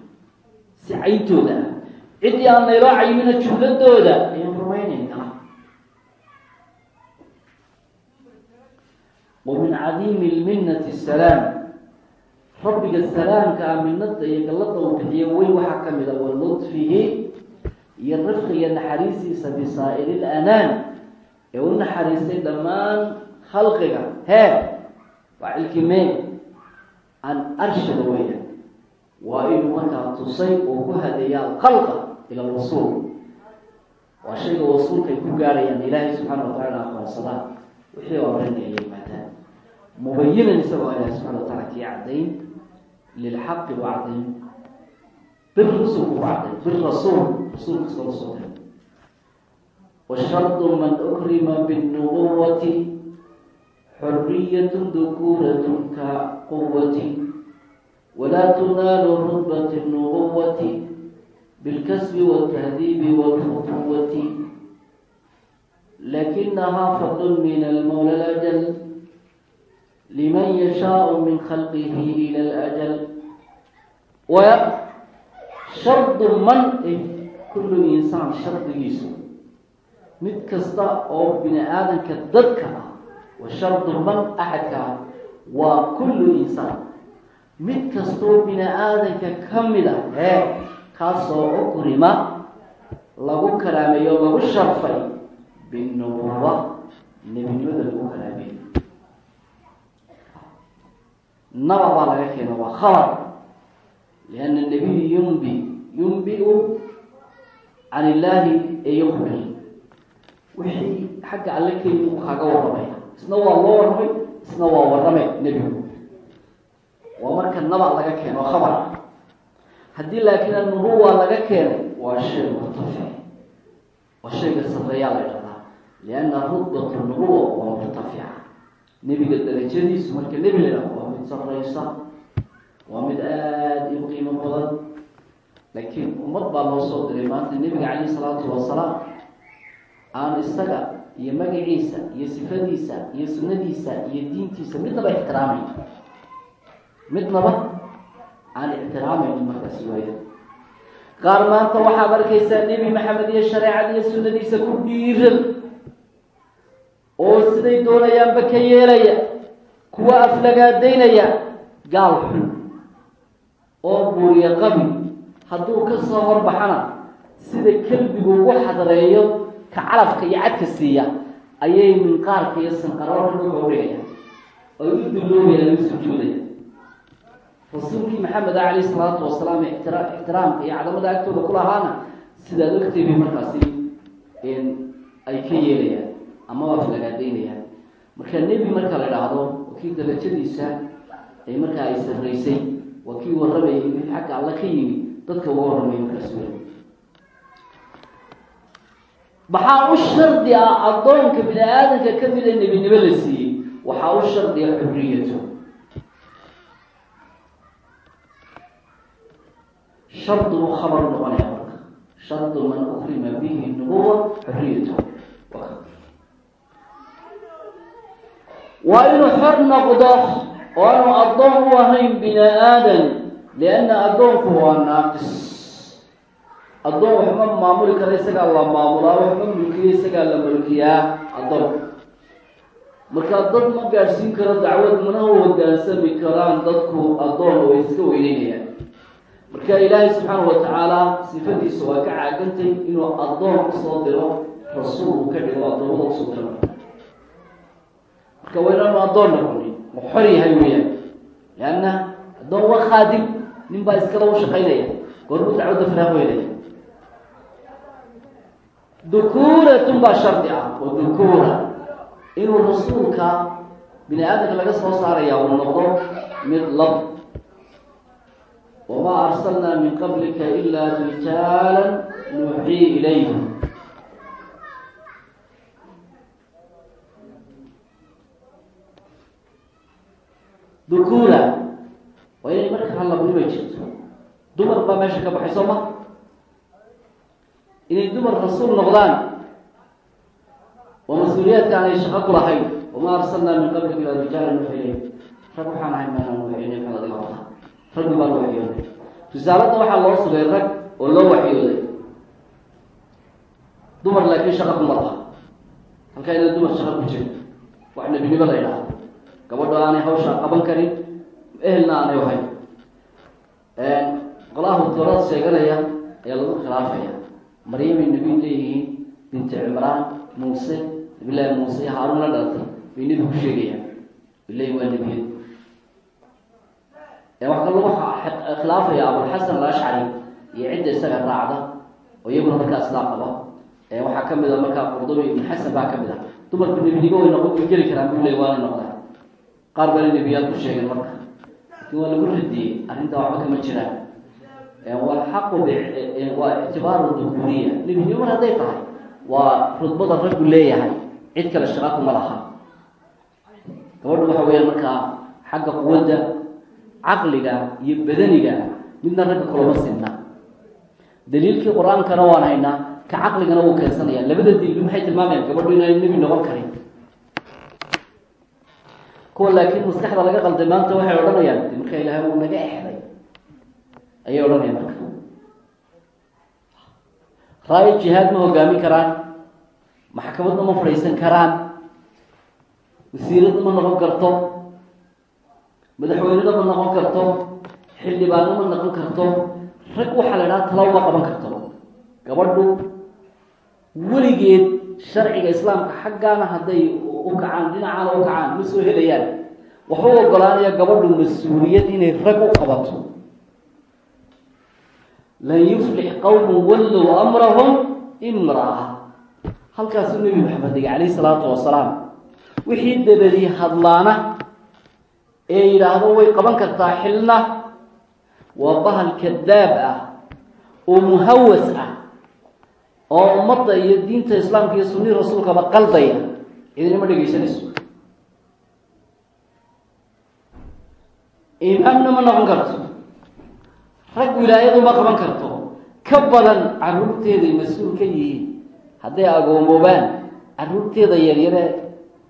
Si cayntooda ah. Ciddii aan nayloo cayimina jumladooda ayaan rumaynaynaa. Wa min cadiimi lminnati salaam rabbiga salaamka ah minada iyo gallada uu bixiyo weyn waxaa ka mid a wa ludfihi iyo rifqiga naxariistiisa bisaa'iri lanaan ee u naxariistay dhammaan khalqiga. Hee waa cilkimeen an arshada weya waa inuu markaa tusay oo ku hadeeya alkhalqa ila alwasuul waa shayga wasuulka ay ku gaarayaan ilaahay subxaana wa tacala aqoonsadaan wixii oranaya yimaadaan mubayinan isagoo ilahay subxana wa tacala kii caddayn lilxaqi u caddayn birrasuulku u caddayn birasuul rasuul kastoo la soo diray washardu man ukrima binubuwati xuriyatu dukuuratun ka quwati walaa tunaalu rutbati nubuwati bilkasbi waltahdiibi walfutuwati lakinahaa fadlun min almawla alajal yashaau min khalqihi ila alajal wa shardu man kullu insaan shardigiisu mid kasta oo bini aadanka dadka ah shardu man axadka ah waa kullu insaan mid kastoo bini aadanka ka mid a hee kaasoo ukrima lagu kalaameeyo lagu sharfay binubuwa nebinimada lagu kalaameeyo naba baa laga keena waa khabar. Lianna nabiyu yumbi yumbiu can illaahi ee wixii xagga alle keliya uu kaaga warramaya isna waa loo warramay isna waa warramay nebigu waa marka naba laga keeno khabar. Haddii laakiin anubuwa laga keenay waa shay murtafic. Waa shayga sarreeyaa la dhahdaa lianna rudbatu nubuwa waa murtafica nebiga darajadiisu marka nebi la dhahdo waa mid sarreysa waa mid aada i qiimo badan. Laakiin ummad baa loo soo diray maanta nebiga calayhi salaatu wasalaam aan isaga iyo magaciisa iyo sifadiisa iyo sunnadiisa iyo diintiisa midnaba ixtiraamayn midnaba aan ixtiraamaynin markaasi waaya qaar maanta waxaad arkaysaa nebi maxamed iyo shareecada iyo sunnadiisa ku dhiiran oo siday doonayaanba ka yeelaya kuwa aflagaadaynaya gaal xun oo buuriya qabi. Hadduu ka soo horbaxana sida kelbigu ugu xadreeyo ka calafka iyo cadka siiya ayay minqaarka iyo sanqaroorka dhulka udhigaya oy u dulloobayaan u sujuudaya rasuulkii maxamed ah calayhi salaatu wasalaam ixtira ixtiraamka iyo cadamada agtooda ku lahaana sidaad ogtay bay markaasi ay ka yeelayaan ama waa falagaadaynayaan marka nebi marka la idhaahdo waa kii darajadiisa ay markaa ay sarraysay waa kii warramayay mid xagga alla ka yimi dadka uga warramay markaas wey maxaa u shardi ah addoonka bini aadamka ka mida nebinimo la siiyey? Waxaa u shardiya xurriyatu. Shardi u khabar noqonaya marka. Shardu man ukrima bihi nubuwa xurriyatu. Waa inuu xor noqdo oo aanu addoon u ahayn bini aadan lianna addoonku waa naaqis. Addoon waxma maamuli kara isagaa la maamulaa waxma mulkiya isagaa la mulkiyaa addoon. Marka dad ma gaadhsiin karo dacwad mana hogaansami karaan dadku addoon way iska weyneynayaan. Marka ilaahay subxaana wa tacaala sifadiisa waa ka caagantay inuu addoon u soo diro rasuul uu ka dhigo addoomada u soo diro marka waa inaanu addoon noqonin ma xor yahay weeyaan. Leanna addoon waa khaadim nin baa iskala u shaqaynaya. Goormuu dacwadda faraaq weynaya dukuuratun baa shardi ah oo dukuura. Inuu rasuulka bini aadamka laga soo saaraya uu noqdo mid lab. Wamaa arsalnaa min qablika ilaa rijaala nuuxii ilayhim dukuura waa inay marka halabnima jirto dumar baa meesha ka baxay soo ma? Inay dumar rasuul noqdaan. Oo mas'uuliyaadka aanay shaqo ku lahayn. Wamaa arsalnaa min qablika ilaa rijaala nuuxii ilayhim rag waxaan ahay maanaan nuuxinay maxaad adiga wata raggi baa la waxyooday risaaladda waxaa loo sugay rag oo loo waxyooday. Dumar laakiin shaqa kuma laha halkaa ina dumar shaqa ku jiro wax nebinimo la idhaahdo gabadho aanay hawshaa qaban karin ehelna aanay ahayn qolaha hurtoorada sheeganaya ayaa lagu khilaafaya. Maryamay nebi leeyihiin binti cimraan muuse nabilaahi muuse iyo haaruun la dhalatay bay nebi ku sheegayaan. Bilahi waa nebiyad waxaa lagu khilaafaya abulxasan alashcari iyo cidda isaga raacda oo iyaguna markaa islaa qaba waxaa ka mid a markaa qurdubi ibn xasan baa ka mid ah. Dumarku nebinimo way noqon way geli karaan buu le waana noqdaa qaar bana nebiyaad ku sheegeen marka. Laakiin waa lagu radiyey arrintaa waxba kama jiraan walxaqu waa ictibaaru dukuriya nebinimo mar hadday tahay waa rudbada raggu leeyahay. Cid kale shaqa kuma laha. Gabadhu waxa weeyaan markaa xagga quwadda caqliga iyo badaniga midna ragga kulama sinna. Daliilkii qur'aankana waan haynaa ka caqligana wuu keensanaya. Labada daliil maxay tilmaamayaan? Gabadhu inaan nebi noqon karin kuwa laakiin maskaxda laga qalday maanta waxay odhanayaan markaa ilaahay wuu naga exday ayay odhanayaan marka. Raayo jihaad ma hogaamin karaan maxkamadna ma fadhiisan karaan wasiiradna ma noqon karto madaxweynena ma noqon karto xildhibaanna ma noqon karto rag waxaa la idhaha tala uma qaban karto. Gabadhu weligeed sharciga islaamka xaggaana hadday u kacaan dhinacaana u kacaan ma soo helayaan. Waxu ogolaanaya gabadhu mas'uuliyad inay rag u qabato. Lan yuflix qowmun wallow amrahum imraa halkaasuu nebi maxamed dhigay calayhi salaatu wasalaam. Wixii dabadii hadlaana ee yidhaahdo way qaban kartaa xilna waa bahal kadaab ah oo muhawas ah oo ummadda iyo diinta islaamka iyo sunii rasuulkaba qaldaya idinima dhegaysanayso imaamna ma noqon karto rag wilaayadu ma qaban karto ka badan carruurteeday mas'uul ka yihiin hadday agoomoobaan carruurteeda yaryare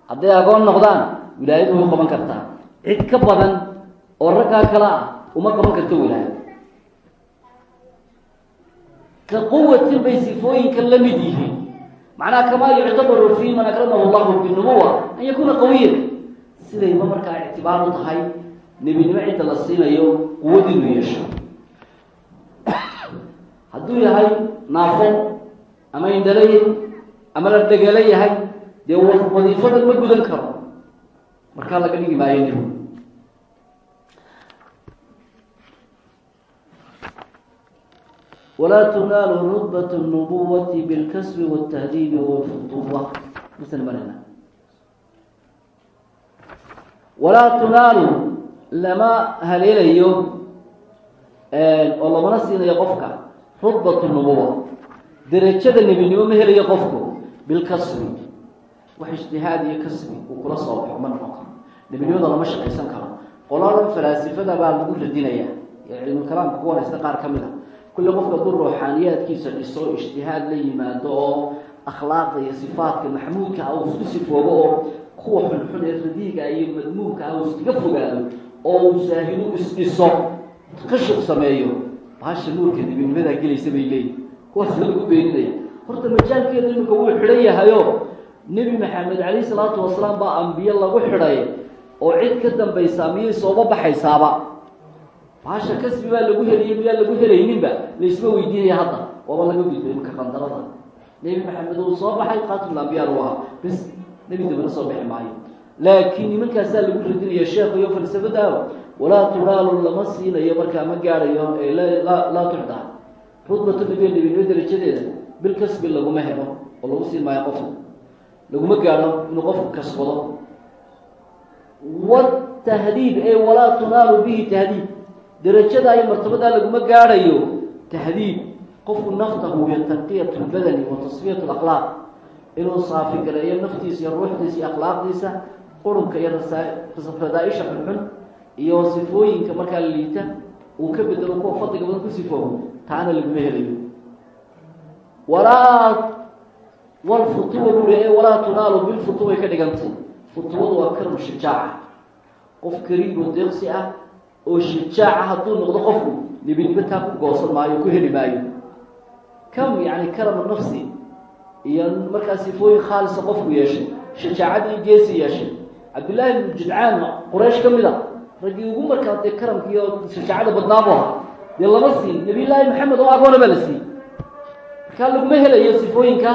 hadday agoon noqdaan wilaayadu way qaban kartaa cid ka badan oo raggaa kale ah uma qaban karto wilaayo ka quwatin bay sifooyinka la mid yihiin macnaha kamaa yuctabaru fi man akramahu llahu binubuwa an yakuuna qawiyan sidayba markaa ictibaar u tahay? Nebinimo cidda la siinayo quwad inuu yeesho. Hadduu yahay naafo ama indhalay ama la dhegalo yahay dee wadiifadan ma gudan karo. Markaa laga dhigi maayo nebi walaa tunaalu rutbat nubuwati bilkasbi wاtahdiibi marina walaa tunaalu lama haleelayo oo lamana siinayo qofka rutbat nubuwa derajada nebinimo ma helayo qofku bilkasbi wax ijtihaad iyo kasbi uu kula soo baxo ma noqon karo nebinimada lama shaqaysan karo qolada falaasifada baa lagu radinaya ee cilmukalaamka ku waraysta qaar ka mid a kulle qofka dul ruuxaaniyaadkiisa dhiso ijtihaad la yimaado oo akhlaaqda iyo sifaadka maxmuudka ah uu isku sifoobo oo kuwa xunxun ee radiiga iyo madmuumka ah uu iskaga fogaado oo uu saahidu isdhiso kashuq sameeyo baasha nuurka nebinimadaa gelaysa bay leeyihiin kuwaasa lagu beeninaya horta majaalkeeda iminka wuu xidhan yahayo nebi maxamed calayhi salaatu wasalaam baa ambiye lagu xidhay oo cid ka dambaysaa miyay sooba baxaysaaba baasha kasbi baa lagu heliyey miyaa lagu helayninba laysma weydiinaya hadda. Waaba laga gudbay iminka qandarada nebi maxamed uu soo baxay qaatilambiyaar u ahaa. Bis nebi dambana soo bixi maayo. Laakiin nimankaasaa lagu radinaya sheekh iyo falsafadaao walaa tunaalu lama siinayo markaa ma gaadhayo laa tuxdaa rudbatu nabiya nebinimo darajadeeda bilkasbi laguma helo oo lagu siin maayo qofka laguma gaadho inuu qofku kasbado. Watahdiib ee walaa tunaalu bihi tahdiib darajadaa iyo martabadaa laguma gaadhayo. Tahdiib qofku naftahu iyo tanqiyat lbadani wa tasfiyat lakhlaaq inuu saafi gareeyo naftiisa iyo ruuxdiisa iyo akhlaaqdiisa qurunka iyo radaa-isha xunxun iyo sifooyinka markaa liita uu ka bedelo kuwa fadliga badan ku sifoobo taana laguma helayo. Walaa walfutuwa bui ee walaa tunaalu bilfutuway ka dhigantay. Futuwadu waa karam shijaaca qof kariib oo deeqsi ah oo shijaaca hadduu noqdo qofku nebinimo taa ku goosan maayo ku heli maayo. Kam yani karama nafsi iyo markaa sifooyin khaalisa qofku yeeshay shajaacadii geesi yeeshay. Cabdillaahi bnu judcaan quraysh ka mid a raggii ugu markaa dee karamka iyo shajaacada badnaabu ahaa dee lama siin. Nabiy llaahi maxamed oo agoona baa la siiyey. Markaa laguma helayo sifooyinka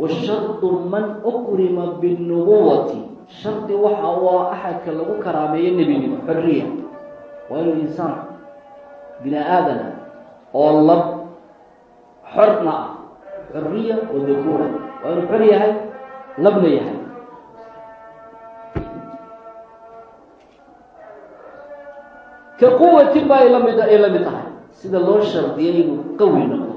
washardu man ukrima binubuwati shardi waxa u ah axadka lagu karaameeyo nebinimo xorriya waa inuu insaan bini aadana oo lab xorna ah xorriya oo dakuura waa inuu xor yahay labna yahay. Ka quwatin ba ay la mid ay la mid tahay sida loo shardiyay inuu qawi noqdo.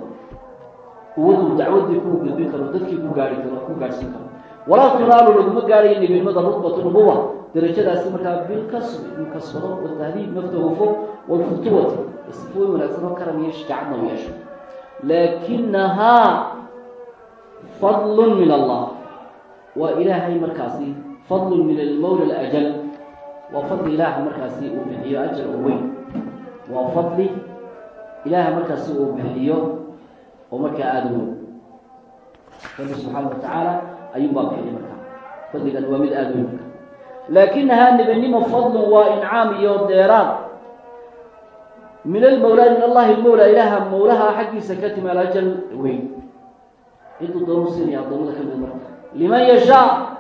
Quwaduu dacwadii ku gudbin karo dadkii ku gaari karo ku gaadhsiin karo walaa tunaalu laguma gaarayo nebinimada rudbatu nubuwa darajadaasi markaa bilkasbi inuu kasbado watahdiib naftahu fog walfutuwati sifooyin wanaagsan oo karam iyo shajaacadna u yeesho laakinahaa fadlun min allah waa ilaahay markaasi fadlun min almawla alajal waa fadli ilaaha markaasi uu bixiyo ajar oo weyn. Waa fadli ilaaha markaasi uu bixiyo oo markaa aada u rabbi subxaana wa tacaala ayuunbaa bixiyay markaa fadligan waa mid aada weyn marka laakinahaa nebinimo fadlun waa incaam iyo deeraad min almawlaa min allahi lmawla ilaaha mawlaha xaggiisa ka timi alajal weyn. Cidduu doonu siinaya addoomada ka mid marka. Liman yashaa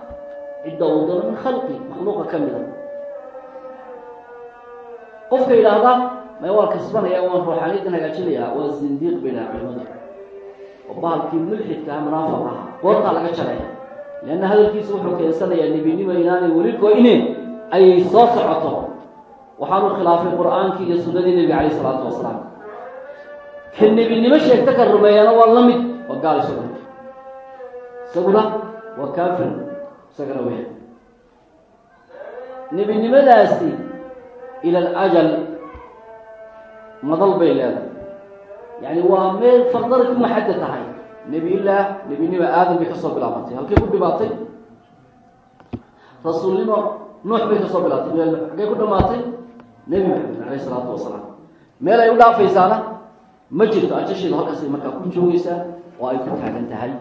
cidda uu doono min khalqi makhluuqa ka mida qofka yidhaahda may waan kasbanaya waan ruuxaaniyadan hagaajinaya waa zindiiq bay dhaha culimadu oo bahalkii mulxidka ah ahaa goortaa laga jaraya leanna hadalkiisa wuxuu keensanayaa nebinimo inaanay weli go-ine ayay soo socoto waxaanu khilaafay qur'aankii iyo sunnadii nebiga calayh isalaatu wasalaam ka nebinimo sheegta ka rumeeyana waa la mid waa gaal isaguna isaguna waa kaafir isagana weya nebinimadaasi ila alajal madal bay leedahay yani waa meel fardara ku maxadda tahay nebiyillaah nebinimo aadam bay ka soo bilaabatay. Halkay ku dhibaatay? Rasuulnimo nuux bay ka soo bilaabtay xaggay ku dhamaatay nebi maxamed calayh isalaatu wasalaam meel ay u dhaafaysaana? Ma jirto ajasheedu halkaasay markaa ku joogaysaa oo ay ku taagan tahay.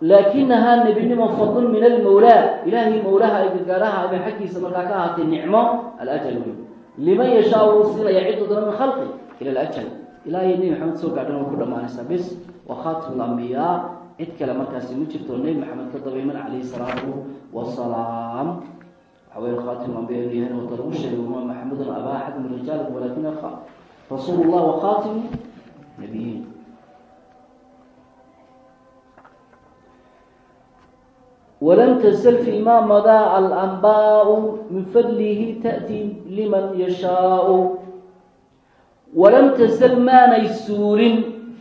Laakinahaa nebinimo fadl min almawlaa ilaahay mawlaha ay gargaaraha ama xaggiisa markaa ka ahaatay nicmo alajal wey liman yashaa uu siinaya ciddu dana min khalqi ila alajal. Ilaahay nebi maxamed soo gaadhan ku dhammaanaysaa bis wa khaatim lambiyaa cid kale markaasi ma jirto nebi maxamed ka dabayman calayhi salaatu wasalaam waxa wey khaatim lambiya inuu yahay wata lagu sheegay wama maxamedun abaa axad min rijaalikum walakina rasuulu wa khaatimu nabiyiin walam tsl fiima madaa alanbaau min fadlihi tatii liman yashaau walam tsl maanay suurin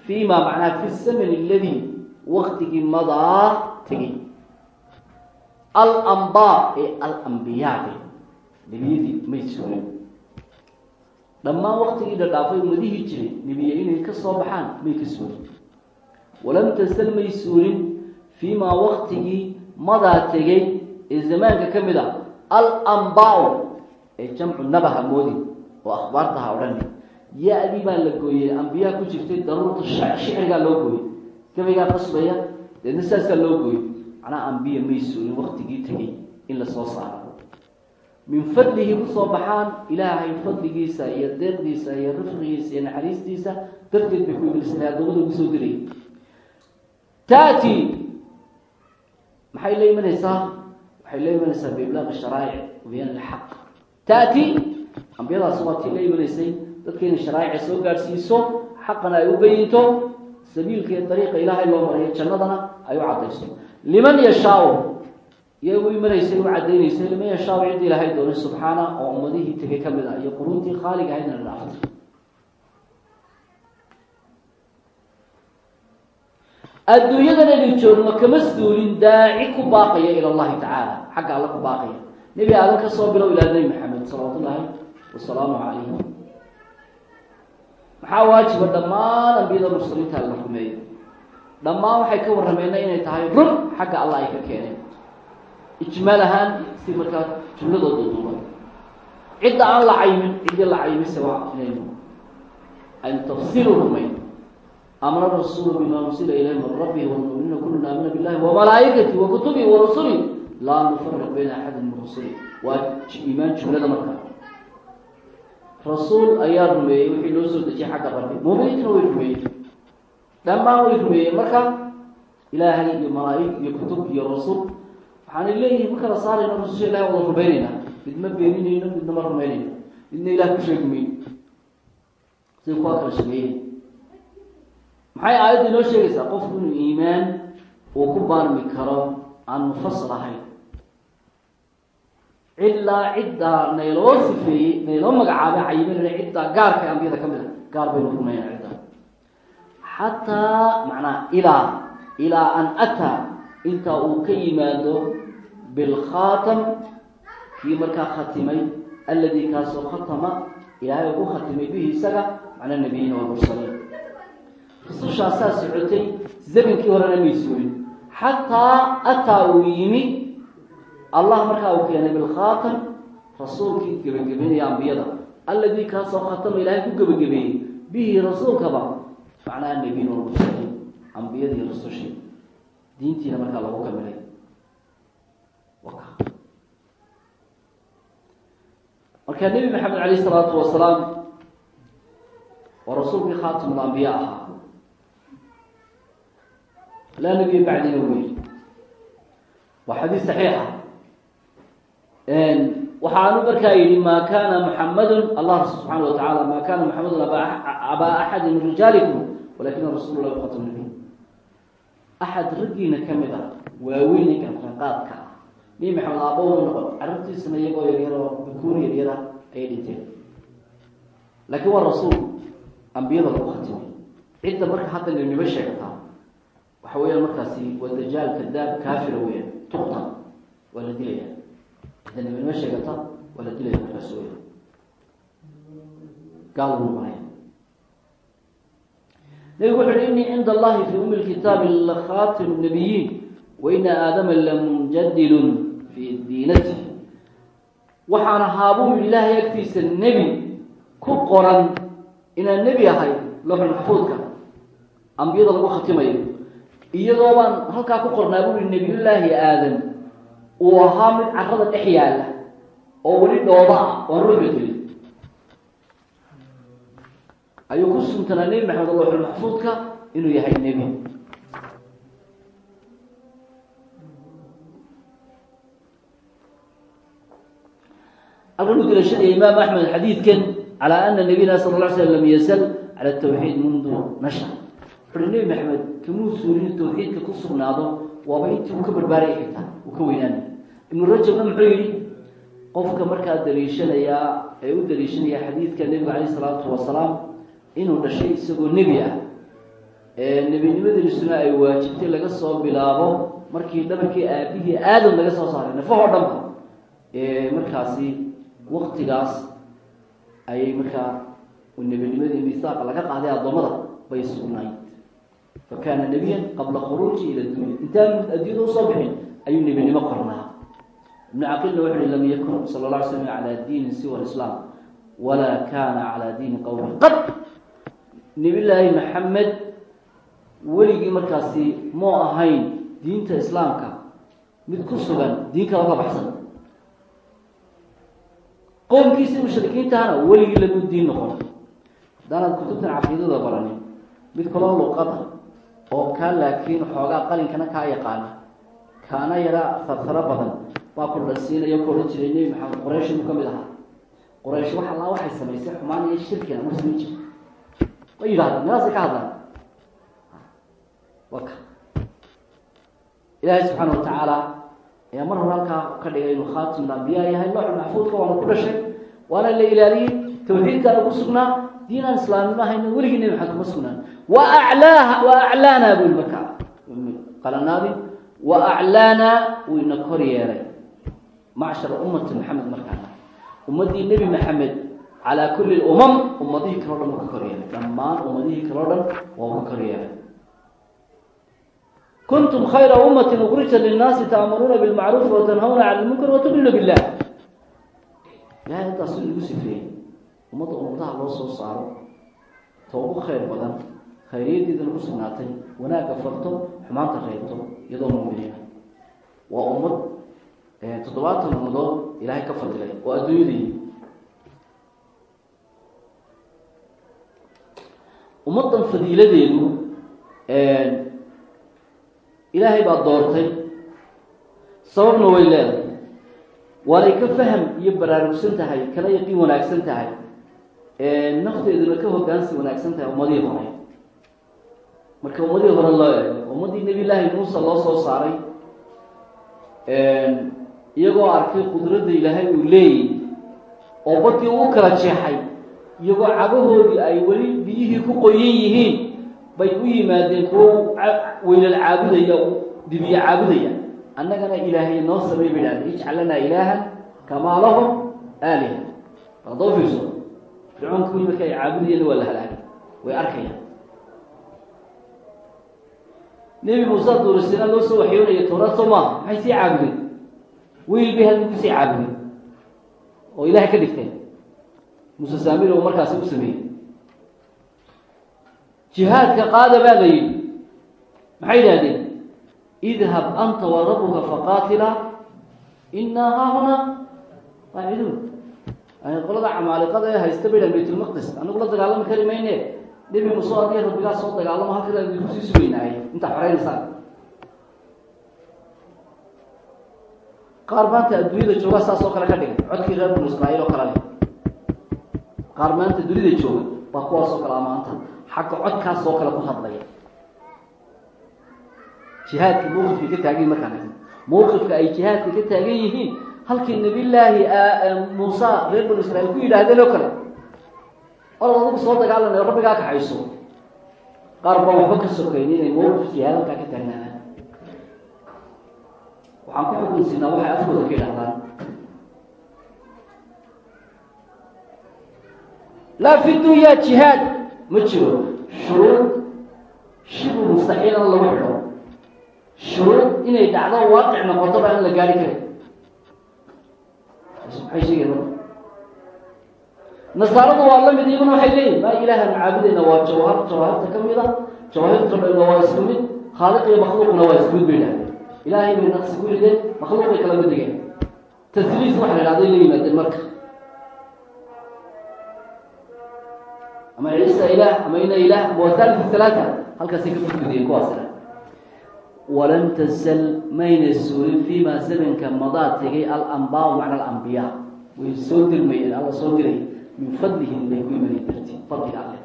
fiima manaa fi samn ladii waktigii madaa tegay alambaa ee alambiyaade nebiyadii may suurin dhammaan waktigii dhadhaafay ummadihii jiray nebiye inay ka soo baxaan may ka suurin walam tsl may suurin fiimaa madaa tegey ee zamaanka ka mid a alambao ee jamcu nabaha moodi oo akhbaartaha odhani ya-dii baa la gooyey ambiyaa ku jirtay daruurta shicrigaa loo gooyey gabaygaa qasbaya deedna saasaa loo gooyey macnaha ambiya maysuulin waktigii tegey in la soo saaro min fadlihi ku soo baxaan ilaahay fadligiisa iyo deeqdiisa iyo rifqigiisa iyo naxariistiisa darteed bay ku idilsanay adoomada ugu soo dirayay tati maxay la imanaysaa? Waxay la imanaysaa biiblaaqi sharaa'ic wabiyaan ilxaq taati ambiyadaasi waa tii la imanaysay. Dadka inay sharaa'ica soo gaadhsiiso xaqana ay u bayinto sabiilka iyo dariiqa ilaahay loo marayo jannadana ay u caddayso. Liman yashaau iyay u imanaysay u caddaynaysay liman yashaau ciddi ilaahay doonay subxaana oo ummadihii tegay ka mid ah iyo quruuntii khaaliga ahaydna dhaaftay adduunyadan aynu joogno kama suulin daaci ku baaqaya ila allahi tacaala xagga alla ku baaqaya. Nebi aadan ka soo bilow ilaa nebi maxamed salawaatu ullaahi wasalaamu calayh maxaa waajiba dhammaan ambiyada mursaliinta la rumeeyo? Dhammaan waxay ka warrameenna inay tahay run xagga alla ay ka keeneen. Ijmaal ahaan si markaa jumladooda duuban cidda aan la caymin ciddii la caymise waa inaynu aynu tafsiilu rumayn amr rasuul bima unsila ilayhi min rabbihi walmu'minuuna kulluna aamina billahi wamalaa'ikatihi wakutubihi warusuli laa nufariq bayna axadin min rusuli waa iimaan jumlada marka rasuul ayaa rumeeyey wixii loo soo dejiyay xagga rabbi muuminiintuna way rumeeyey dhammaan way rumeeyeen marka ilaahay iyo malaa'ig iyo kutub iyo rasul waxaanay leeyihiin ma kala saarayno rususha ilahay wada rumaynayna midma beeninayno midna ma rumaynayno midna ilah ku sheegi mayno sida kuwaa kala shameeyey maxay aayadda inoo sheegaysaa qofku inuu iimaan uu ku baarmi karo? Aan mufasal ahayn cilaa ciddaa nayloo sifeeyey nayloo magacaabay cayimanayna ciddaa gaarka ambiyada ka mid a gaar baynu rumaynaa ciddaa xataa macnaa ilaa ilaa an ataa intaa uu ka yimaado bilkhaatam kii markaa khatimay alladii kaasoo khatama ilaahay ugu khatimay bihi isaga macnaa nabiyiina walmursaliin rusushaasaa socotay zamankii horena may suulin xataa ataa uu yimi allah markaa uu keenay bilkhaatam rasuulkii gebagabeynaya ambiyada. Alladii kaasoo khatama ilaahay ku gebagabeeyey. Bihi rasuulkaba macnaha nebiyin walmursaliin ambiyadii rusushii diintiina markaa lagu kamilay. Markaa nebi maxamed calayh isalaatu wasalaam waa rasuulkii khaatimul ambiya ahaa laa nebiya bacdina wey waa xadiis saxiixa waxaanu markaa yidhi ma kana muxamadun allah subxaana wa tacala ma kana muxamadun abaa axadi min rijaalikum walakina rasuul lah khatam nabiy axad raggiina ka mid a waaweyninka ranqaadka ah nebi maxamed aabba way noqon carabtiisana iyagoo yaryaroo bukuur yaryara ayay dhinteen laakiin waa rasuul ambiyada lagu khatimay cidda marka hadda nibnimo sheegtaa waxa weeyaan markaasi waa dajaal kadaab kaafira weeyaan tuqta waa la dilaya. Cidda nibnimo sheegata waa la dilaya markaas weya gaal buu noqonaya nebigu wuxu uhi inii cinda allahi fi umi lkitaabi lakhaatimu nabiyiin waina aadama lamunjadilun fi diinati waxaan ahaabuu ilaahay agtiisa nebi ku qoran inaan nebi ahay looxul maxfuudka ambiyada lagu khatimayo iyadoo baan halkaa ku qornaa yihi nebiyullaahi aadan uu ahaa mid carrada dhex yaalla oo weli dhooba ah oan ruuxi gelin ayuu ku suntanaa nebi maxamed looxul maxfuudka inuu yahay nebi. Halkan u dilashadaya imaam axmed xadiidkan calaa ana nabiyana sala la slam lam yazal cala tawxiid mundu nasha wuxuuhi nebi maxamed kamuu suurin tawxiidka ku sugnaado waaba intii uu ka barbaaraya xitaa uu ka weynaanay ibnu rajabna muxuu yihi qofka markaa daliishanayaa ee u daliishanaya xadiidka nebiga caleyh isalaatu wasalaam inuu dhashay isagoo nebi ah. Ee nebinimadiisuna ay waajibtay laga soo bilaabo markii dhabarkii aabihii aadam laga soo saaray nafahoo dhanba. Ee markaasi waktigaas ayay markaa nebinimadii misaaqa laga qaaday addoommada bay sugnayd fa kaana nebiyan qabla khuruuji ila dunya intaan adduunyada u soo bixin ayuu nebinimo qornaa ibnu caqilna wuxu uhi lam yakun sala la slam calaa diinin siwa islaam walaa kaana calaa diini qowmi qad nebillaahi maxamed weligii markaasi moo ahayn diinta islaamka mid ku sugan diin kala ka baxsan qoomkiisii mushrikiintahana weligii lagu diin noqon haddaanaad kutubtan caqiidada baranin mid kaloo luqada oo kaa laakiin xoogaa qalinkana kaa yaqaana kaana yaraa farfaro badan. Baa ku dhasiinayo ku odhan jiray nebi maxamed qoraysh inuu ka mid ahaa. Qoraysh wax allaa waxay samaysay xumaan iyo shirkina ma samayn jir ma yidhahda meelaasay ka hadlaan? Waka ilaahay subxaana watacaala ayaa mar hore halkaa ka dhigay inuu khaatimul ambiyaa yahay looxul maxfuudka waana ku dhashay waana la ilaaliyey tawxiidkaana ku sugnaa diinaan islaamnimo ahayna weligii nebi maxamed kuma sugnaan. Wa aclaaha wa aclaanaa buu markaa. Qalanaadi wa aclaanaa wuu ina kor macshar ummati maxamed markaana ummaddii nebi maxamed calaa kulli lumam ummadihii kaleo dhan ka kor yeelay. Dhammaan ummadihii dhan waa ka kor kuntum khayra ummatin ukrijat linnaasi ta'muruuna bilmacruufi watanhawna cala lmunkar watu'minuuna billah ilahay intaasu nagu sifeeyey ummadda ummadaha loo soo saaro ta khayr badan khayriyadeedana ku sugnaatay wanaagga farto xumaanta reebto iyadoo muuminiina waa ummad toddobaatan ummadood ilaahay ka fadilay oo adduunyadii ummaddan fadiiladeedu ilaahay baa doortay. Sababna way leedahay. Waanay ka faham iyo baraarugsan tahay kana yaqiin wanaagsan tahay nafteeduna ka hogaansi wanaagsan tahay ummadihii hore. Marka ummadihii hore loo eego ummaddii nebi llaahi muuse loo soo saaray iyagoo arkay qudradda ilaahay uu leeyay oo badii uu kala jeexay iyagoo cagahoodii ay weli biyihii ku qoyan yihiin bay u yimaadeen kuwo weylal caabudaya dibiye caabudaya. Annagana ilaahay noo samey bay dhahda ijcal lanaa ilaahan kamaa lahum aaliha adoo fiirso fircoon kuwii marka ay caabudayeenna waa la halaagay. Way arkayaan. Nebi muuse duurisina loo soo waxyoonaya towraad soo maxay sii caabudeen? Wiil bay halkii ku sii caabudeen. Oo ilaahay ka dhigteen muuse saamir oo markaasi u sameeyey. Jihaadka qaada baa la yidhi. Maxay idhahdeen idhab anta wa rabuka faqaatila inaa haahuna qaaciduun qolada camaaliqada ee haysta bay dhahan baytulmaqdis anagu la dagaalami kari mayne nebi muuse adiga rabbigaa soo dagaalamo halkaa idinku sii sugaynaaye intaa xoreynaysaa qaar maanta adduunyada jooga saas oo kale ka dhigay. Codkii reer banu israa'iil oo kale leh. Qaar maanta dunida jooga baa kuwaas oo kale a maanta. Xagga codkaas oo kale ku hadlaya. Jihaadka mawqifkay ka taagan yihiin markaan mawqifka ay jihaadka ka taagan yihiin halkii nabillaahi muusa reer banu israiil ku yidhaahdeen oo kale. Orad adigu soo dagaalanayo rabbigaa kaxayso qaar baan waxba ka sokayn inay mawqif jihaad halkaa ka taagnaadaan waxaan ku xukunsinaa waxay afkooda ka yidhahdaan laa fi dunya jihaad. Ma jiro. Shuruud. Shibu mustaxiilana lagu xidho shuruud inay dhacdo waaqic noqoto baa in la gaari karay maxay sheegeen marka nasaaradu waa la mid iyaguna waxay leeyihiin maa ilaahan caabudayna waa jawhar jawahirta ka mid a jawaahirta dhanna waa isku mid khaaliq iyo makhluuqna waa isku mid bay idhahdeen ilaahay bay naqsi ku rideen makhluuqay kala mid dhigeen. Tasliis waxa la idhahday la yimaadeen marka. Ama ciisa ilaah ama ina ilaah ama wasaalisu salaata halkaasay ka furgudiyeen kuwaasna walan tasal mayna suulin fiimaa zamanka madaa tegay alambaau macna alambiyaa way soo dirmayeen alla soo diray. Min fadlihim bay ku imanay dartii fadliga alle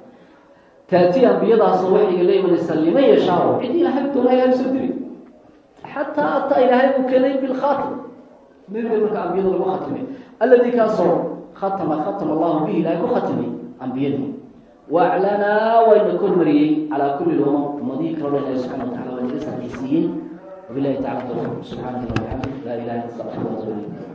taati ambiyadaasoo waxayga la imanaysaa liman yashaao cid ilaahay doona ilahay soo diri. Xataa ataa ilaahay uu keenay bilkhaatim nebiga marka ambiyada lagu khatimay. Alladii kaasoo khatama khatama allahu bihi ilahay ku khatimay ambiyadii waaclanaa wayna kormariyey calaa kulli lumam ummadihii kaloo dhan ilahi subxana watacala waa naga sarxaysiiyey wabilahi tacala subxaanaka wa bixamdik laa ilaha illa anta astaghfiruka wa atuubu ilayk